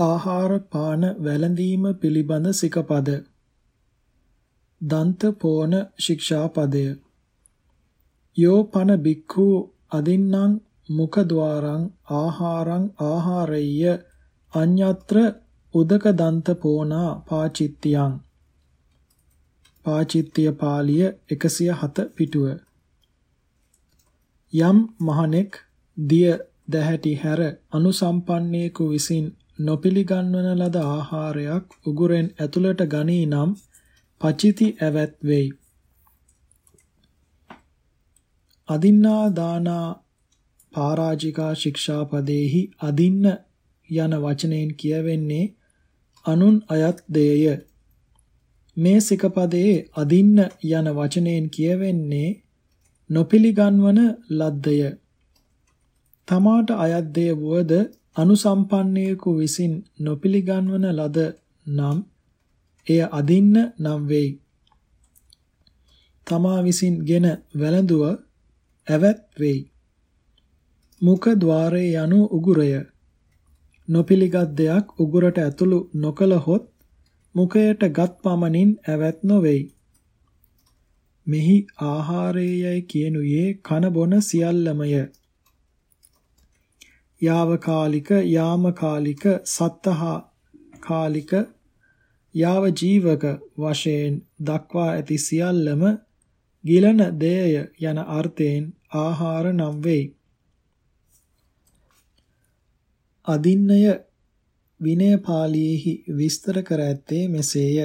ආහාර පාන වැළඳීම පිළිබඳ සිකපද. දන්ත පෝන ශික්ෂාපදය. යෝ පන බික්ඛු අදින්නම් මුඛ ద్వාරං ආහාරං ආහාරය්‍ය අඤ්ඤත්‍ර උදක දන්ත පෝනා පාචිත්‍යං. පාචිත්‍ය පාළිය 107 පිටුව. යම් මහණෙක් දිය දැහැටි හැර අනුසම්පන්නේකු විසින් නොපිළිගන්වන ලද ආහාරයක් උගුරෙන් ඇතුළට ගනී නම් පචිති ඇවැත් වෙයි. අදින්නා දානා පරාජිකා ශික්ෂාපදේහි අදින්න යන වචනයෙන් කියවෙන්නේ අනුන් අයත් දෙය. මේ සිකපදයේ අදින්න යන වචනයෙන් කියවෙන්නේ නොපිළිගන්වන ලද්දය. තමාට අයත් දෙය වුවද අනුසම්පන්නයෙකු විසින් නොපිළිගන්වන ලද නම් එය අදින්න නම් වෙයි. තමා විසින් ගෙන වැළඳුව ඇවැත් වෙයි. මුඛ ద్వාරේ යනු උගුරය. නොපිළිගත් දෙයක් උගුරට ඇතුළු නොකලහොත් මුඛයට ගත් පමණින් ඇවැත් නොවේයි. මෙහි ආහාරයයි කියනුයේ කන බොන සියල්ලමය. යාවකාලික යාමකාලික සත්තහා කාලික යාව ජීවක වශයෙන් දක්වා ඇති සියල්ලම ගිලන දේය යන අර්ථයෙන් ආහාර නම් වෙයි. අදින්නය විනය පාළියේහි විස්තර කර ඇත්තේ මෙසේය.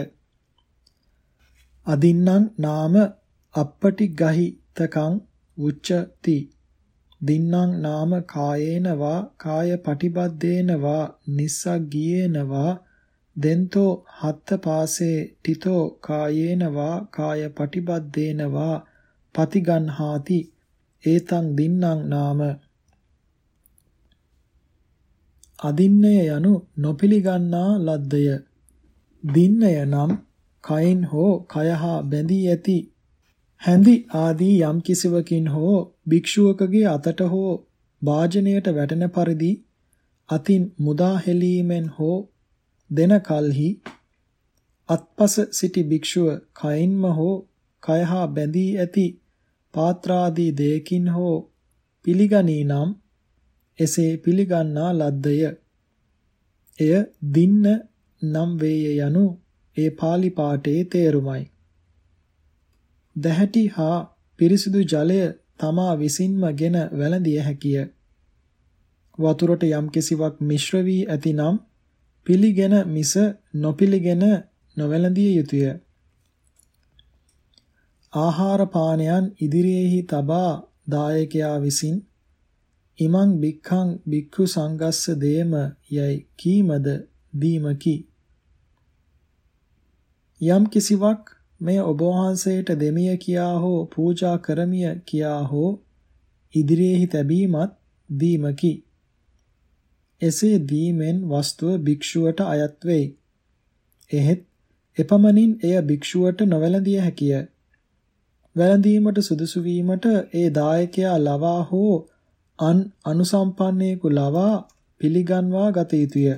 අදින්නං නාම අපපටි ගහිතකං උච්චති දින්නම් නාම කායේන වා කාය පටිබද්දේන වා නිස්සග්ගියේන වා දෙන්තෝ හත්ත පාසේ තිතෝ කායේන වා කාය පටිබද්දේන වා පතිගන්හාති ඒතං දින්නම් නාම. අදින්නය යනු නොපිලිගන්නා ලද්දය. දින්නය නම් කයින් හෝ කය හා බැඳී ඇති හැඳි ආදී යම් කිසිවකින් හෝ භික්ෂුවකගේ අතට හෝ වාජනයට වැටෙන පරිදි අතින් මුදා හෙලීමෙන් හෝ දෙන කලෙහි අත්පස සිටි භික්ෂුව කයින්ම හෝ කය හා බැඳී ඇති පාත්‍රාදී දෙයකින් හෝ පිළිගනී නම් එසේ පිළිගන්නා ලද්දය. එය දින්න නම් වේය යනු ඒ pāli පාඨයේ තේරුමයි. දැහැටි හා පිරිසිදු ජලය තමා විසින්ම ගෙන වැළඳිය හැකිය. වතුරට යම් කිසිවක් මිශ්‍ර වී ඇතිනම් පිළිගෙන මිස නොපිළිගෙන නොවැළඳිය යුතුය. ආහාර පානයන් ඉදිරියේහි තබා දායකයා විසින් ඉමං බික්ඛං බික්ඛු සංගස්ස දේම යයි කීමද දීමකි. යම් කිසිවක් මෙය ඔබ වහන්සේට දෙමිය කියා හෝ පූජා කරමිය කියා හෝ ඉදිරියේහි තැබීමත් දීමකි. එසේ දීමෙන් වස්තුව භික්ෂුවට අයත් වෙයි. එහෙත් එපමණින් එය භික්ෂුවට නොවැළඳිය හැකිය. වැළඳීමට සුදුසු වීමට ඒ දායකයා ලවා හෝ අන් අනුසම්පන්නයෙකු ලවා පිළිගන්වා ගත යුතුය.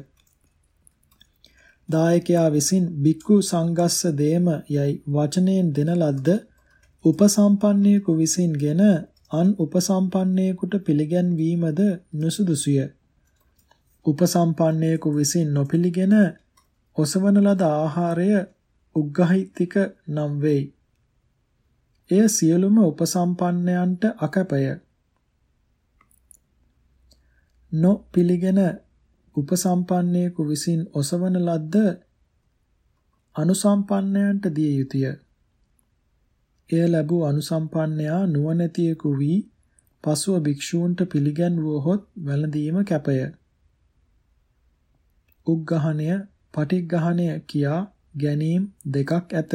දායකයා විසින් බික්කු සංගස්ස දේම යයි වචනයෙන් දෙන ලද්ද උපසම්පන්නයෙකු විසින්ගෙන අන් උපසම්පන්නයෙකුට පිළිගැන්වීමද නුසුදුසුය. උපසම්පන්නයෙකු විසින් නොපිළිගෙන ඔසවන ලද ආහාරය උග්ගහිතික නම් වෙයි. එය සියලුම උපසම්පන්නයන්ට අකපය. නොපිළිගෙන උපසම්පන්නයෙකු විසින් ඔසවන ලද්ද අනුසම්පන්නයන්ට දිය යුතුය. එය ලැබූ අනුසම්පන්නයා නුවණැතියෙකු වී පසුව භික්ෂූන්ට පිළිගැන්වුවහොත් වැළඳීම කැපය. උග්ගහණය, පටිග්ගහණය කියා ගැනීම දෙකක් ඇත.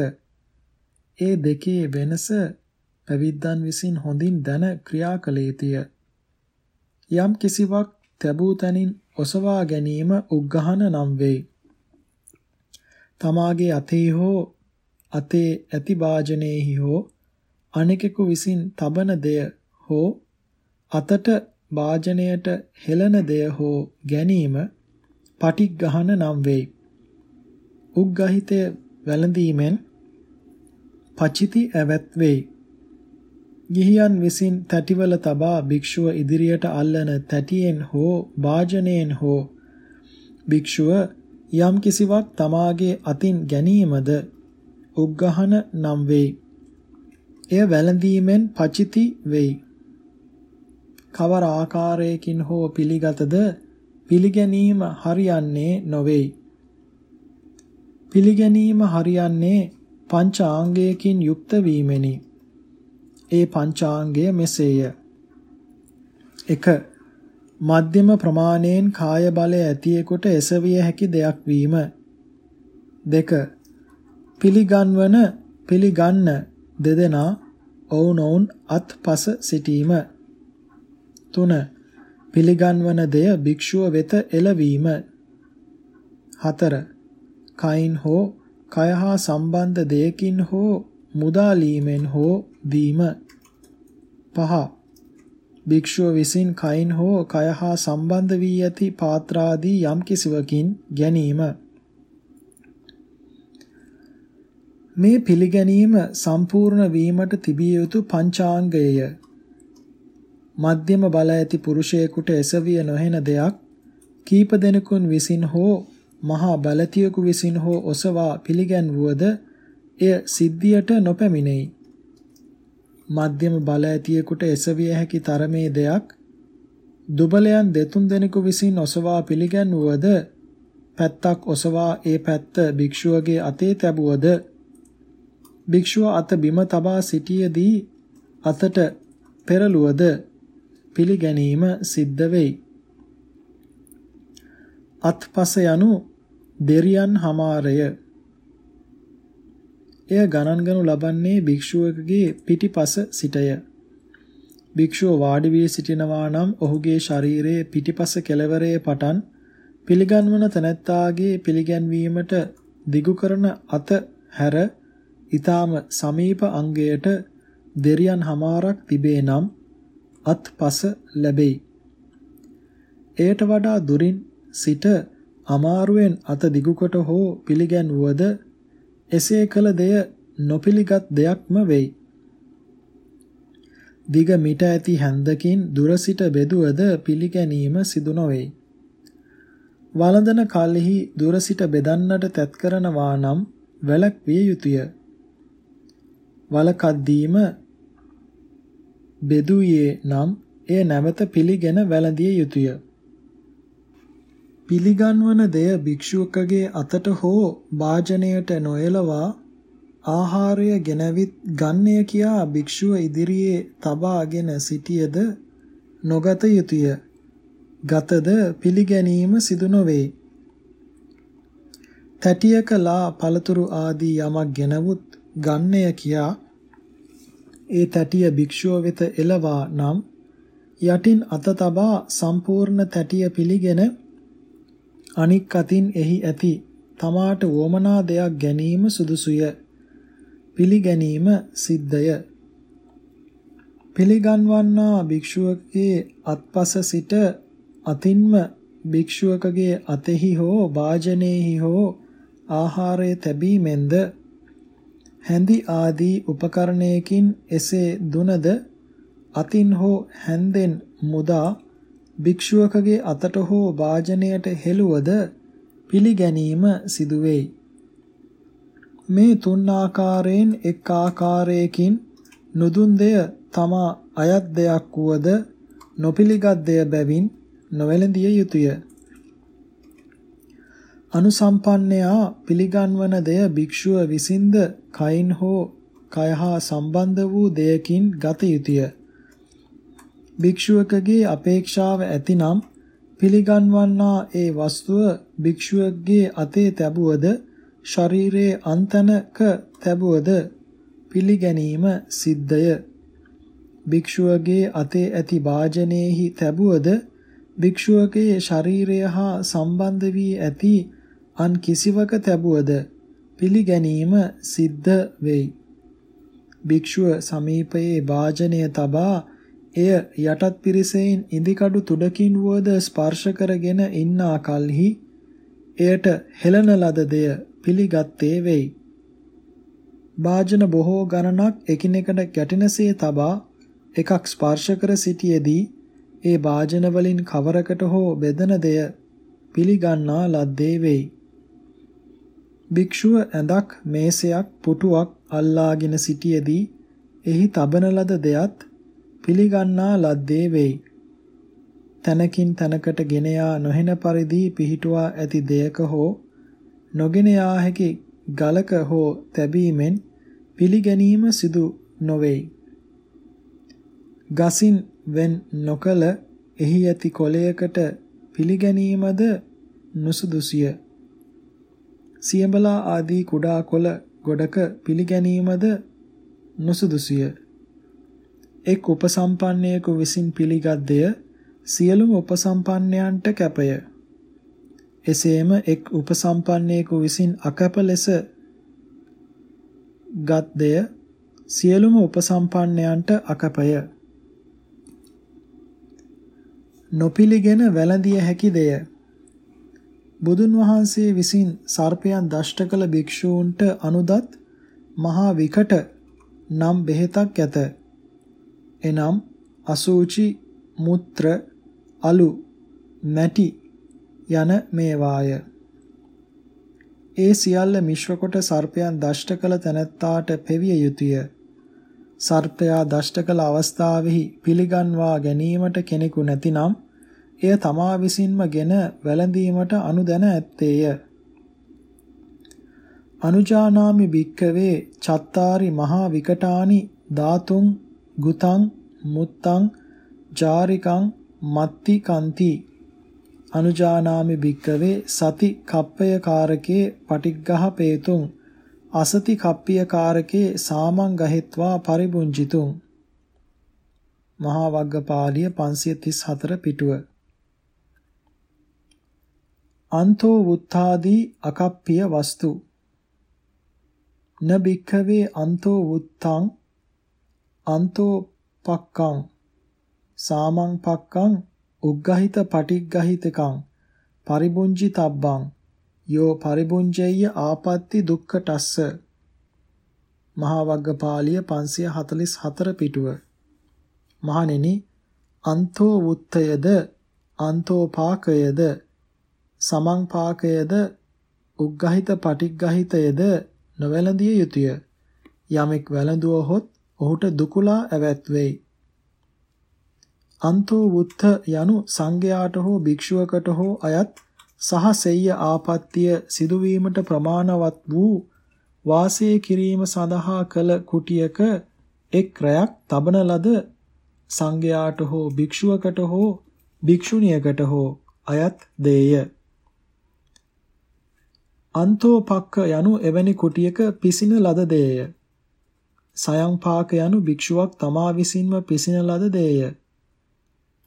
ඒ දෙකේ වෙනස පැවිද්දන් විසින් හොඳින් දැන ක්‍රියා කළ යුතුය. යම් කිසිවක් තැබූ තැනින් ඔසවා ගැනීම උග්ගහන නම් වෙයි. තමාගේ අතේ හෝ අතේ ඇති වාජනයේහි හෝ අනෙකෙකු විසින් තබන දෙය හෝ අතට වාජනයට හෙළන දෙය හෝ ගැනීම පටිග්ගහන නම් වෙයි. උග්ගහිතය වැළඳීමෙන් පචිති ඇවත් වෙයි. ගිහියන් විසින් තැටිවල තබා භික්ෂුව ඉදිරියට අල්ලන තැටියෙන් හෝ වාජනයෙන් හෝ භික්ෂුව යම් කිසිවක් තමාගේ අතින් ගැනීමද උග්ගහන නම් වෙයි. එය වැළඳීමෙන් පචිති වෙයි. කවර ආකාරයකින් හෝ පිළිගතද පිළිගැනීම හරියන්නේ නොවේයි. පිළිගැනීම හරියන්නේ පංචාංගයකින් යුක්ත වීමෙනි. ඒ පංචාංගය මෙසේය. 1. මධ්‍යම ප්‍රමාණයෙන් කාය බලය ඇතියෙකුට එසවිය හැකි දෙයක් වීම. 2. පිළිගන්වන පිළිගන්න දෙදෙනා ඔවුනොවුන් අත්පස සිටීම. 3. පිළිගන්වන දෙය භික්ෂුව වෙත එළවීම. 4. කයින් හෝ කය හා සම්බන්ධ දෙයකින් හෝ මුදාලීමෙන් හෝ දීම. 5. භික්ෂුව විසින් කයින් හෝ කය හා සම්බන්ධ වී ඇති පාත්‍රාදී යම් කිසිවකින් ගැනීම. මේ පිළිගැනීම සම්පූර්ණ වීමට තිබිය යුතු පංචාංගයය. මධ්‍යම බල ඇති පුරුෂයෙකුට එසවිය නොහෙන දෙයක් කීප දෙනෙකුන් විසින් හෝ මහා බලතියෙකු විසින් හෝ ඔසවා පිළිගැන්වුවද එය සිද්ධියට නොපැමිණෙයි. මධ්‍යම බල ඇතියෙකුට එසවිය හැකි තරමේ දෙයක් දුබලයන් දෙතුන් දෙනෙකු විසින් ඔසවා පිළිගැන්වුවද පැත්තක් ඔසවා ඒ පැත්ත භික්ෂුවගේ අතේ තැබුවද භික්ෂුව අත බිම තබා සිටියේදී අතට පෙරළුවද පිළිගැනීම සිද්ධ වෙයි. අත්පස යනු දෙරියන් හමාරය. එය ගණන් ගනු ලබන්නේ භික්ෂුවකගේ පිටිපස සිටය. භික්ෂුව වාඩි වී සිටිනවා නම් ඔහුගේ ශරීරයේ පිටිපස කෙළවරේ පටන් පිළිගන්වන තැනැත්තාගේ පිළිගැන්වීමට දිගු කරන අත හැර ඊටාම සමීප අංගයට දෙරියන් හමාරක් තිබේ නම් අත්පස ලැබෙයි. එයට වඩා දුරින් සිට අමාරුවෙන් අත දිගුකොට හෝ පිළිගැන්වුවද එසේ කළ දෙය නොපිළිගත් දෙයක්ම වෙයි. දිග මිට ඇති හැන්දකින් දුර සිට බෙදුවද පිළිගැනීම සිදු නොවේ. වළඳන කල්හි දුර සිට බෙදන්නට තැත් කරනවා නම් වැළැක්විය යුතුය. වලකද්දීම බෙදුයේ නම් එය නැවත පිළිගෙන වැළඳිය යුතුය. පිළිගන්වන දෙය භික්ෂුවකගේ අතට හෝ වාජනයට නොයලවා ආහාරය ගෙනවිත් ගන්නය කියා භික්ෂුව ඉදිරියේ තබාගෙන සිටියද නොගත යුතුය. ගතද පිළිගැනීම සිදු නොවේ. තැටියකලා පළතුරු ආදී යමක් ගෙනවුත් ගන්නය කියා ඒ තැටිය භික්ෂුව වෙත එළවා නම් යටින් අත තබා සම්පූර්ණ තැටිය පිළිගෙන අනික් අතින් එහි ඇති තමාට වොමනා දෙයක් ගැනීම සුදුසුය. පිළිගැනීම සිද්ධය. පිළිගන්වන්නා භික්ෂුවකගේ අත්පස සිට අතින්ම භික්ෂුවකගේ අතෙහි හෝ වාජනේහි හෝ ආහාරය තැබීමෙන්ද හැඳි ආදී උපකරණයකින් එසේ දුනද අතින් හෝ හැන්දෙන් මුදා භික්ෂුවකගේ අතට හෝ වාජනයට හෙළුවද පිළිගැනීම සිදුවේයි. මේ තුන් ආකාරයෙන් එක් ආකාරයකින් නුදුන් දෙය තමා අයත් දෙයක් වුවද නොපිළිගත් දෙය බැවින් නොවැළඳිය යුතුය. අනුසම්පන්නයා පිළිගන්වන දෙය භික්ෂුව විසින්ද කයින් හෝ කය හා සම්බන්ධ වූ දෙයකින් ගත යුතුය. භික්ෂුවකගේ අපේක්ෂාව ඇතිනම් පිළිගන්වන්නා ඒ වස්තුව භික්ෂුවගේ අතේ තැබුවද ශරීරයේ අන්තනක තැබුවද පිළිගැනීම සිද්ධය. භික්ෂුවගේ අතේ ඇති වාජනයේහි තැබුවද භික්ෂුවගේ ශරීරය හා සම්බන්ධ වී ඇති අන් කිසිවක තැබුවද පිළිගැනීම සිද්ධ වෙයි. භික්ෂුව සමීපයේ වාජනය තබා එය යටත් පිරිසෙන් ඉදිකඩු තුඩකින් වුවද ස්පර්ශ කරගෙන ඉන්නා කලෙහි එයට හෙළන ලද දෙය පිළිගත්තේ වෙයි. වාජන බොහෝ ගණනක් එකිනෙකට ගැටෙනසේ තබා එකක් ස්පර්ශ කර සිටියේදී ඒ වාජන වලින් කවරකට හෝ බෙදෙන දෙය පිළිගන්නා ලද්දේ වෙයි. භික්ෂුව ඇඳක් මේසයක් පුටුවක් අල්ලාගෙන සිටියේදී එහි තබන ලද දෙයත් පිළිගන්නා ලද්දේ වෙයි. තනකින් තනකට ගෙන යා නොහෙන පරිදි පිහිටුවා ඇති දෙයක හෝ නොගෙන යා හැකි ගලක හෝ තැබීමෙන් පිළිගැනීම සිදු නොවේයි. ගසින් වෙන් නොකල එහි ඇති කොළයකට පිළිගැනීමද නුසුදුසිය. සියඹලා ආදී කුඩා කොළ ගොඩක පිළිගැනීමද නුසුදුසිය. එක් උපසම්පන්නයෙකු විසින් පිළිගත් දෙය සියලුම උපසම්පන්නයන්ට කැපය. එසේම එක් උපසම්පන්නයෙකු විසින් අකැප ලෙස ගත් දෙය සියලුම උපසම්පන්නයන්ට අකපය. නොපිලිගෙන වැළඳිය හැකි දෙය. බුදුන් වහන්සේ විසින් සර්පයන් දෂ්ට කළ භික්ෂූන්ට අනුදත් මහා විකට නම් බෙහෙතක් ඇත. එනම් අසූචි, මුත්‍ර, අලු, මැටි යන මේවාය. ඒ සියල්ල මිශ්‍ර කොට සර්පයන් දෂ්ට කළ තැනැත්තාට පෙවිය යුතුය. සර්පයා දෂ්ට කළ අවස්ථාවෙහි පිළිගන්වා ගැනීමට කෙනෙකු නැතිනම් එය තමා විසින්ම ගෙන වැළඳීමට අනුදැන ඇත්තේය. අනුජානාමි භික්කවේ චත්තාරි මහා විකටානි ධාතුන් ගුතං මුත්තං ජාරිකං මත්ති කන්ති අනුජානාමි භික්කවේ සති කප්පය කාරකේ පටිග්ගහ පේතුං. අසති කප්පිය කාරකේ සාමං ගහෙත්වා පරිබුංජිතුං. මහා වග්ගපාලිය 534 පිටුව. අන්තෝ වුත්තාදී අකප්පිය වස්තු. න භික්ඛවේ අන්තෝ වුත්තං අන්තෝ පක්කං සාමං පක්කං උග්ගහිත පටිග්ගහිතකං පරිබුංජි තබ්බං යෝ පරිබුංජෙය්‍ය ආපත්‍ති දුක්ඛටස්ස. මහා වග්ගපාලිය 544 පිටුව. මහණෙනි අන්තෝ වුත්තයද අන්තෝ පාකයද සමං පාකයද උග්ගහිත පටිග්ගහිතයද නොවැළඳිය යුතුය. යමෙක් වැළඳුවහොත් ඔහුට දුකුලා ඇවැත් වෙයි අන්තෝ වුත්ත යනු සංඝයාට හෝ භික්ෂුවකට හෝ අයත් සහ සෙය්‍ය ආපත්‍ය සිදුවීමට ප්‍රමාණවත් වූ වාසය කිරීම සඳහා කළ කුටියක එක් රැයක් තබන ලද සංඝයාට හෝ භික්ෂුවකට හෝ භික්ෂුණියකට හෝ අයත් දේය. අන්තෝපක්ක යනු එවැනි කුටියක පිසින ලද දේය. සයං පාක යනු භික්ෂුවක් තමා විසින්ම පිසින ලද දේය.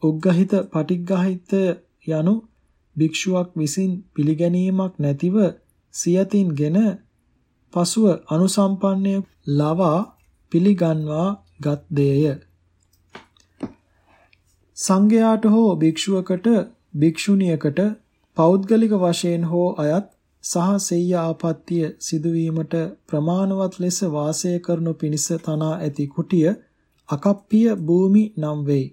උග්ගහිත පටිග්ගහිත යනු භික්ෂුවක් විසින් පිළිගැනීමක් නැතිව සියතින්ගෙන පසුව අනුසම්පන්නය ලවා පිළිගන්වා ගත් දේය. සංඝයාට හෝ භික්ෂුවකට භික්ෂුණියකට පෞද්ගලික වශයෙන් හෝ අයත් සහ සෙය්‍ය ආපත්‍ය සිදුවීමට ප්‍රමාණවත් ලෙස වාසය කරනු පිණිස තනා ඇති කුටිය අකප්පිය භූමි නම් වෙයි.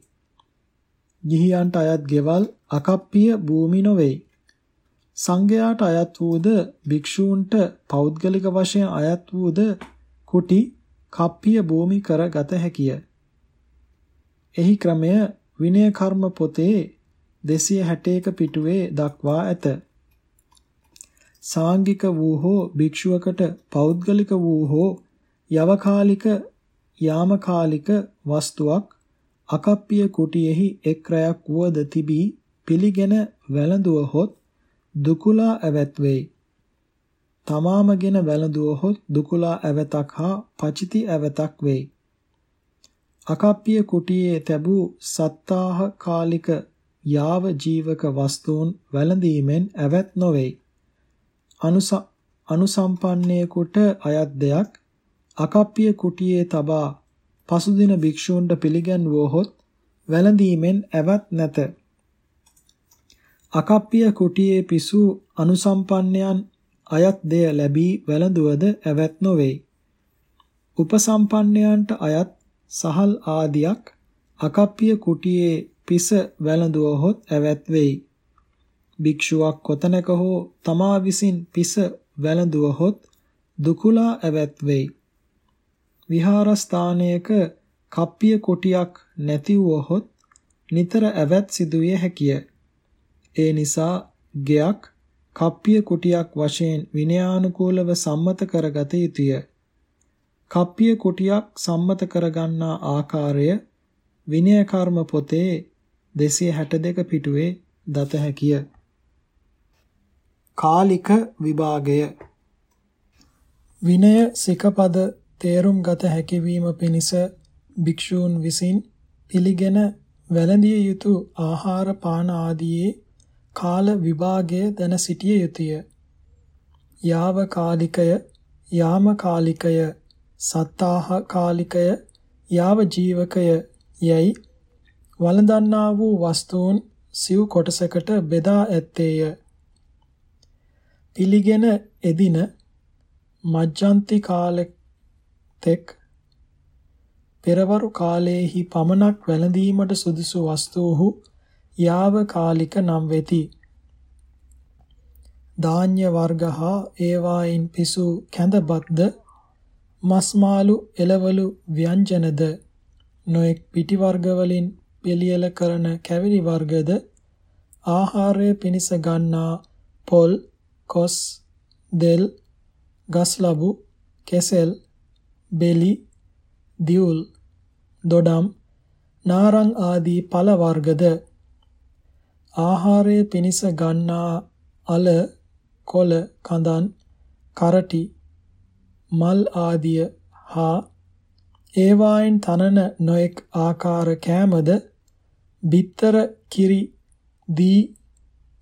ගිහියන්ට අයත් ගෙවල් අකප්පිය භූමි නොවේයි. සංඝයාට අයත් වූද භික්ෂූන්ට පෞද්ගලික වශයෙන් අයත් වූද කුටි කප්පිය භූමි කරගත හැකිය. එහි ක්‍රමය විනය කර්ම පොතේ 261 පිටුවේ දක්වා ඇත. සාංගික වූ හෝ භික්ෂුවකට පෞද්ගලික වූ හෝ යවකාලික යාමකාලික වස්තුවක් අකප්පිය කුටියෙහි එක් රැයක් වුවද තිබී පිළිගෙන වැළඳුවහොත් දුකුලා ඇවැත් වෙයි. තමාමගෙන වැළඳුවහොත් දුකුලා ඇවතක් හා පචිති ඇවතක් වෙයි. අකප්පිය කුටියේ තැබූ සත්තාහ කාලික යාව ජීවක වස්තුන් වැළඳීමෙන් ඇවැත් නොවේයි. අනුසම්පන්නයෙකුට අයත් දෙයක් අකප්පිය කුටියේ තබා පසුදින භික්ෂූන්ට පිළිගන්වුවහොත් වැළඳීමෙන් ඇවත් නැත. අකප්පිය කුටියේ පිසු අනුසම්පන්නයන් අයත් දෙය ලැබී වැළඳුවද ඇවැත් නොවේයි. උපසම්පන්නයන්ට අයත් සහල් ආදියක් අකප්පිය කුටියේ පිස වැළඳුවහොත් ඇවැත් වෙයි. භික්ෂුවක් කොතැනක හෝ තමා විසින් පිස වැළඳුවහොත් දුකුලා ඇවැත් වෙයි. විහාරස්ථානයක කප්පිය කුටියක් නැති වූහොත් නිතර ඇවැත් සිදුවිය හැකිය. ඒ නිසා ගෙයක් කප්පිය කුටියක් වශයෙන් විනයානුකූලව සම්මත කරගත යුතුය. කප්පිය කුටියක් සම්මත කරගන්නා ආකාරය විනය කර්ම පොතේ 262 පිටුවේ දත හැකිය. කාලික විභාගය විනය සිකපද තේරුම් ගත හැකි වීම පිණිස භික්ෂූන් විසින් පිළිගෙන වැළඳිය යුතු ආහාර පාන ආදියේ කාල විභාගය දැන සිටිය යුතුය. යාව කාලිකය, යාම කාලිකය, සත්තාහ කාලිකය, යාව ජීවකය යයි වළඳන්නා වූ වස්තුන් සිව් කොටසකට බෙදා ඇත්තේය. පිළිගෙන එදින මජ්ජන්ති කාලෙතෙක් පෙරවරු කාලයේහි පමණක් වැළඳීමට සුදුසු වස්තුහු යාවකාලික නම් වෙති. ධාන්‍ය වර්ග හා ඒවායින් පිසු කැඳබත්ද මස්මාලු එළවලු ව්‍යංජනද නොඑක් පිටි වර්ග වලින් පිළියෙල කරන කැවිලි වර්ගද ආහාරය පිණිස ගන්නා පොල් කොස් දෙල් ගස්ලබු කෙසෙල් බෙලි දියුල් දොඩම් නාරං ආදී පළ වර්ගද ආහාරය පිණිස ගන්නා අල කොළ කඳන් කරටි මල් ආදිය හා ඒවායින් තනන නොඑක් ආකාර කෑමද බිත්තර කිරි දී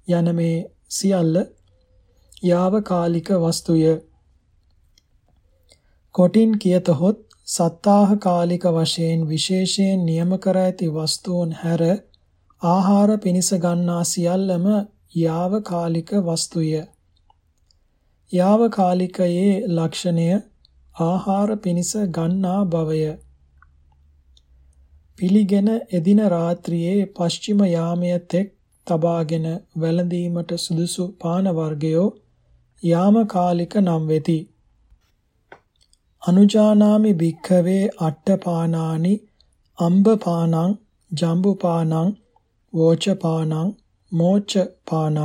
යන මේ සියල්ල යාවකාලික වස්තුය කොටින් කියතහොත් සත්තාහ කාලික වශයෙන් විශේෂයෙන් නියම කර ඇති වස්තුන් හැර ආහාර පිණිස ගන්නා සියල්ලම යාවකාලික වස්තුය. යාවකාලිකයේ ලක්ෂණය ආහාර පිණිස ගන්නා බවය. පිළිගෙන එදින රාත්‍රියේ පශ්චිම යාමය තෙක් තබාගෙන වැළඳීමට සුදුසු පාන වර්ගයෝ යාමකාලික නම් වෙති. අනුජානාමි භික්ඛවේ අට්ඨපානානි අම්බපානං ජම්බුපානං වෝචපානං මෝචපානං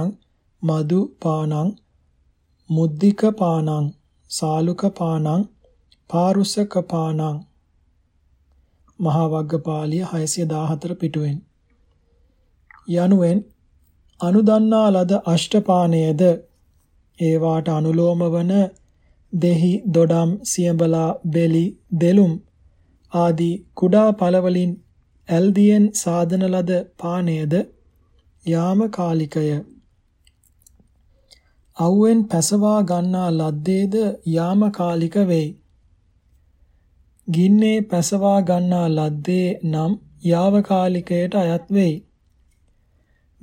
මදුපානං මුද්දිකපානං සාලුකපානං පාරුසකපානං මහා වග්ගපාලිය 614 පිටුවෙන් යනුවෙන් අනුදන්නා ලද අෂ්ටපානයේද ඒවාට අනුලෝම වන දෙහි දොඩම් සියඹලා බෙලි දෙලුම් ආදී කුඩා පළවලින් ඇල්දියෙන් සාදන ලද පානයද යාමකාලිකය. අවුවෙන් පැසවා ගන්නා ලද්දේද යාමකාලික වෙයි. ගින්නේ පැසවා ගන්නා ලද්දේ නම් යාවකාලිකයට අයත් වෙයි.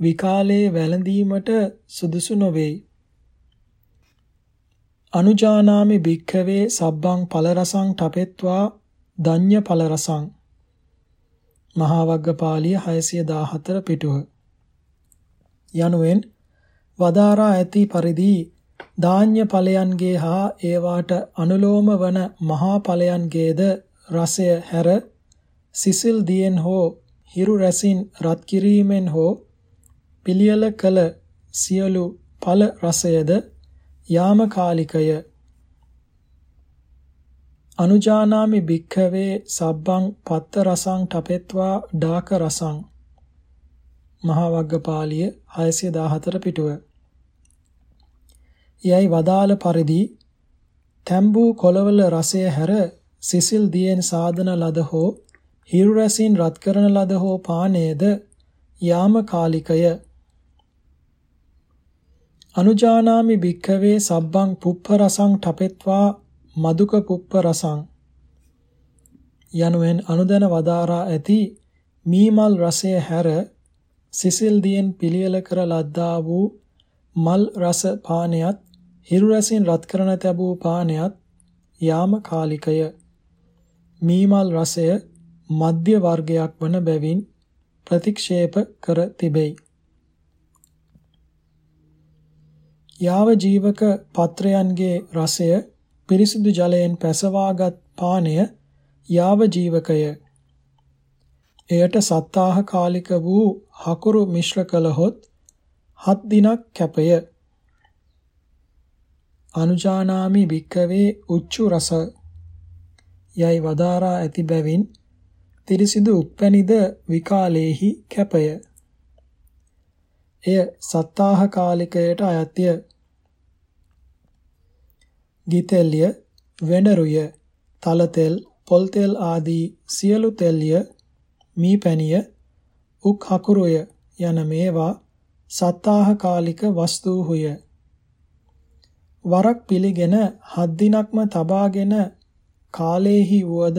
විකාලයේ වැළඳීමට සුදුසු නොවේයි. අනුජානාමි භික්ඛවේ සබ්බං ඵලරසං තපෙත්වා දඤ්ඤ ඵලරසං. මහා වග්ගපාලිය 614 පිටුව. යනුවෙන් වදාරා ඇති පරිදි ධාන්‍ය ඵලයන්ගේ හා ඒවාට අනුලෝම වන මහා ඵලයන්ගේද රසය හැර සිසිල් දියෙන් හෝ හිරු රැසින් රත් කිරීමෙන් හෝ පිළියෙල කළ සියලු ඵල රසයද යාමකාලිකය. අනුජානාමි භික්ඛවේ සබ්බං පත්ත රසං තපෙත්වා ඩාක රසං. මහා වග්ගපාලිය 614 පිටුව. යයි වදාළ පරිදි තැඹූ කොළවල රසය හැර සිසිල් දියෙන් සාදන ලද හෝ හිරු රසින් රත් කරන ලද හෝ පානයේද යාම කාලිකය අනුජානාමි භික්ඛවේ සබ්බං පුප්ප රසං තපෙත්වා මදුක පුප්ප රසං යනුවෙන් අනුදැන වදාරා ඇති මීමල් රසය හැර සිසිල් දියෙන් පිළියෙල කර ලද්දා වූ මල් රස පානයත් හිරු රසින් රත් කරන තැබූ පානයත් යාම කාලිකය. මීමල් රසය මධ්‍ය වර්ගයක් වන බැවින් ප්‍රතික්ෂේප කර තිබෙයි. යාව ජීවක පත්‍රයන්ගේ රසය පිරිසිදු ජලයෙන් පැසවාගත් පානය යාව ජීවකය එයට සත්තාහ කාලික වූ හකුරු මිශ්‍ර කළහොත් හත් දිනක් කැපය. අනුජානාමි භික්කවේ උච්චු රස යයි වදාරා ඇති බැවින් තිරිසිදු උප්පැනිද විකාලේහි කැපය. එය සත්තාහ කාලිකයට අයත්ය. ගිතෙල්ය, වෙඬරුය, තලතෙල්, පොල්තෙල් ආදී සියලු තෙල්ය මීපැණිය උක් හකුරුය යන මේවා සත්තාහ කාලික වස්තුහුය. වරක් පිළිගෙන හත් දිනක්ම තබාගෙන කාලේහි වුවද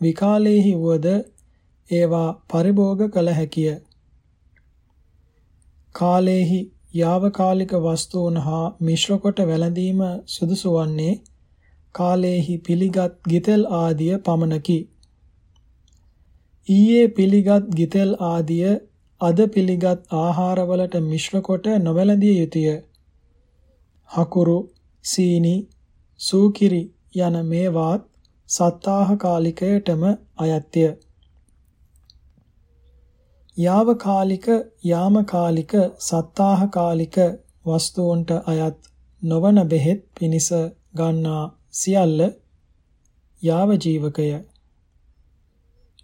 විකාලේහි වුවද ඒවා පරිභෝග කළ හැකිය. කාලේහි යාවකාලික වස්තුන් හා මිශ්‍ර කොට වැළඳීම සුදුසු වන්නේ කාලේහි පිළිගත් ගිතෙල් ආදිය පමණකි ඊයේ පිළිගත් ගිතෙල් ආදිය අද පිළිගත් ආහාරවලට මිශ්‍ර කොට නොවැළඳිය යුතුය. හකුරු, සීනි, සූකිරි යන මේවාත් සත්තාහ කාලිකයටම අයත්ය. යාව කාලික, යාම කාලික, සත්තාහ කාලික වස්තුන්ට අයත් නොවන බෙහෙත් පිනිස ගන්නා සියල්ල යාව ජීවකය.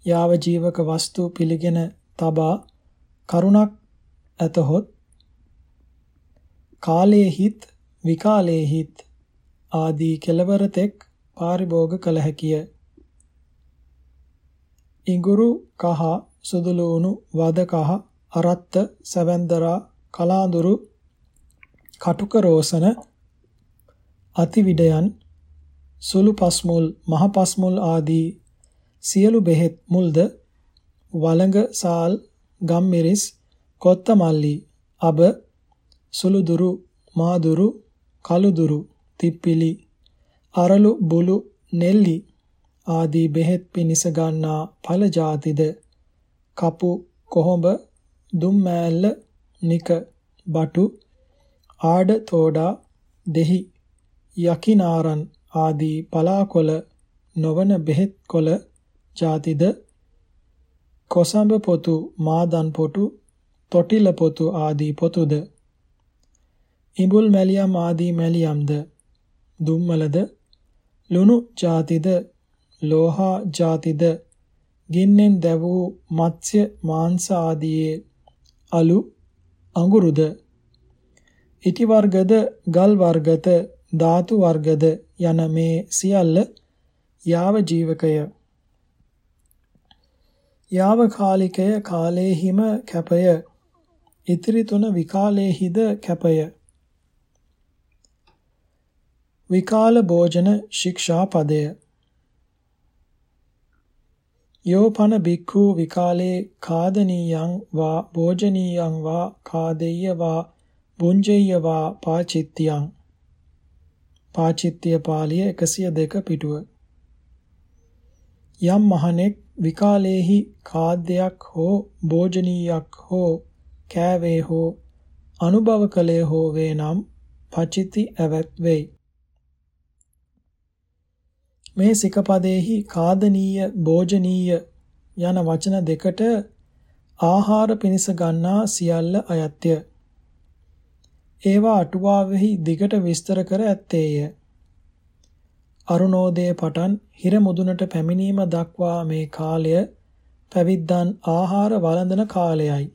යාව ජීවක වස්තු පිළිගෙන තබා කරුණක් ඇතහොත් කාලයේහිත් විකාලයේහිත් ආදී කෙලවර තෙක් පාරිභෝග කළ හැකිය. ඉඟුරු කහ සුදුලූණු වද කහ අරත්ත සැවැන්දරා කලාඳුරු කටුක රෝසන අතිවිඩයන් සුළු පස්මුල් මහ පස්මුල් ආදී සියලු බෙහෙත් මුල්ද වළඟ සාල් ගම්මිරිස් කොත්තමල්ලි අබ සුළුදුරු මාදුරු කළුදුරු තිප්පිලි අරලු බුලු නෙල්ලි ආදී බෙහෙත් පිනිස ගන්නා ඵල ಜಾතිද කපු කොහොඹ දුම්මෑල්ල නික බටු ආඩ තෝඩා දෙහි යකිනාරන් ආදී පලාකොළ නොවන බෙහෙත් කොළ ಜಾතිද කොසඹ පොතු මාදන් පොතු තොටිල පොතු ආදී පොතුද ඉඹුල් මැලියම් ආදී මැලියම්ද දුම්මලද ලුණු ಜಾතිද ලෝහා ಜಾතිද ගින්නෙන් දැවූ මත්ස්‍ය මාංශ ආදී අලු අඟුරුද? ඉටි වර්ගද ගල් වර්ගත ධාතු වර්ගද යන මේ සියල්ල යාව ජීවකය. යාවකාලිකය කාලේහිම කැපය. ඉතිරි තුන විකාලේහිද කැපය. විකාල භෝජන ශික්ෂා පදය යෝපන බික්ඛු විකාලේ කාදනීයං වා භෝජනීයං වා කාදෙය්‍ය වා බුංජෙය්‍ය වා පාචිත්‍යං පාචිත්‍ය පාළිය 102 පිටුව යම් මහණෙක් විකාලේහි කාද්‍යයක් හෝ භෝජනීයක් හෝ කෑවේ හෝ අනුභව කළේ හෝ වේ නම් පචිති ඇවත් වෙයි. මේ සිකපදේහි කාදනීය භෝජනීය යන වචන දෙකට ආහාර පිණිස ගන්නා සියල්ල අයත්ය. ඒවා අටුවාවෙහි දිගට විස්තර කර ඇත්තේය. අරුණෝදය පටන් හිර මුදුනට පැමිණීම දක්වා මේ කාලය පැවිද්දන් ආහාර වළඳන කාලයයි.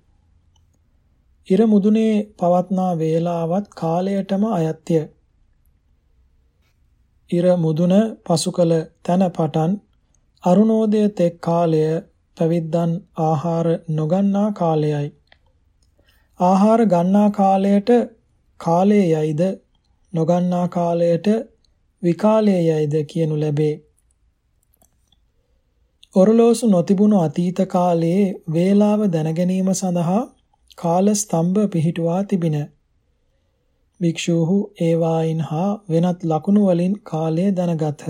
ඉර මුදුනේ පවත්නා වේලාවත් කාලයටම අයත්ය. ඉර මුදුන පසු කළ තැන පටන් අරුණෝදය තෙක් කාලය පැවිද්දන් ආහාර නොගන්නා කාලයයි. ආහාර ගන්නා කාලයට කාලයයිද නොගන්නා කාලයට විකාලයේයයිද කියනු ලැබේ. ඔරලෝසු නොතිබුණු අතීත කාලයේ වේලාව දැනගැනීම සඳහා කාල ස්තම්භ පිහිටුවා තිබින. භික්ෂූහු ඒවායින් හා වෙනත් ලකුණු වලින් කාලය දැනගත්හ.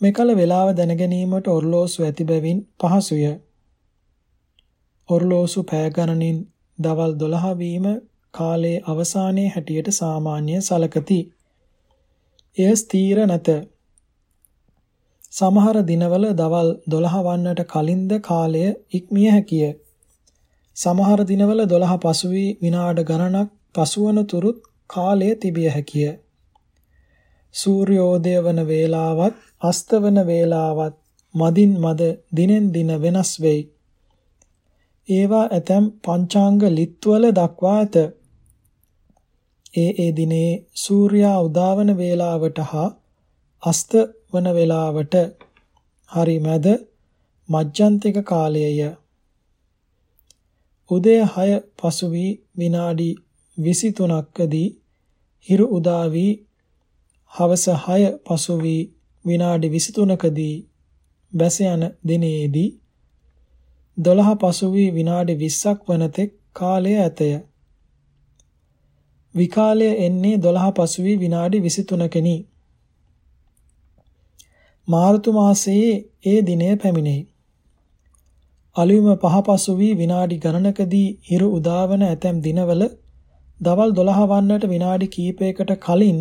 මෙකල වේලාව දැනගැනීමට ඔර්ලෝසු ඇති බැවින් පහසුය. ඔර්ලෝසු පෑ ගණනින් දවල් 12 වීම කාලයේ අවසානයේ හැටියට සාමාන්‍ය සලකති. එය ස්ථීර නැත. සමහර දිනවල දවල් 12 වන්නට කලින්ද කාලය ඉක්මිය හැකිය. සමහර දිනවල 12 පසු වී විනාඩ ගණනක් පසුවන තුරුත් කාලය තිබිය හැකිය. සූර්යෝදය වන වේලාවත් අස්තවන වේලාවත් මදින් මද දිනෙන් දින වෙනස් වෙයි. ඒවා ඇතැම් පංචාංග ලිත්වල දක්වා ඇත. ඒ ඒ දිනේ සූර්යා උදාවන වේලාවට හා අස්ත වන වේලාවට හරි මැද මජ්ජන්තික කාලයය. උදේ 6 පසු වී විනාඩි 23කදී හිරු උදා වී හවස 6 පසු වී විනාඩි 23කදී බැස යන දිනේදී 12 පසු වී විනාඩි 20ක් වනතෙක් කාලය ඇතය. විකාලය එන්නේ 12 පසු වී විනාඩි 23කනි. මාර්තු මාසයේ ඒ දිනය පැමිණෙයි. අලුයම පහ පසු වී විනාඩි ගණනකදී හිරු උදාවන ඇතැම් දිනවල දවල් 12 වන්නට විනාඩි කිහිපයකට කලින්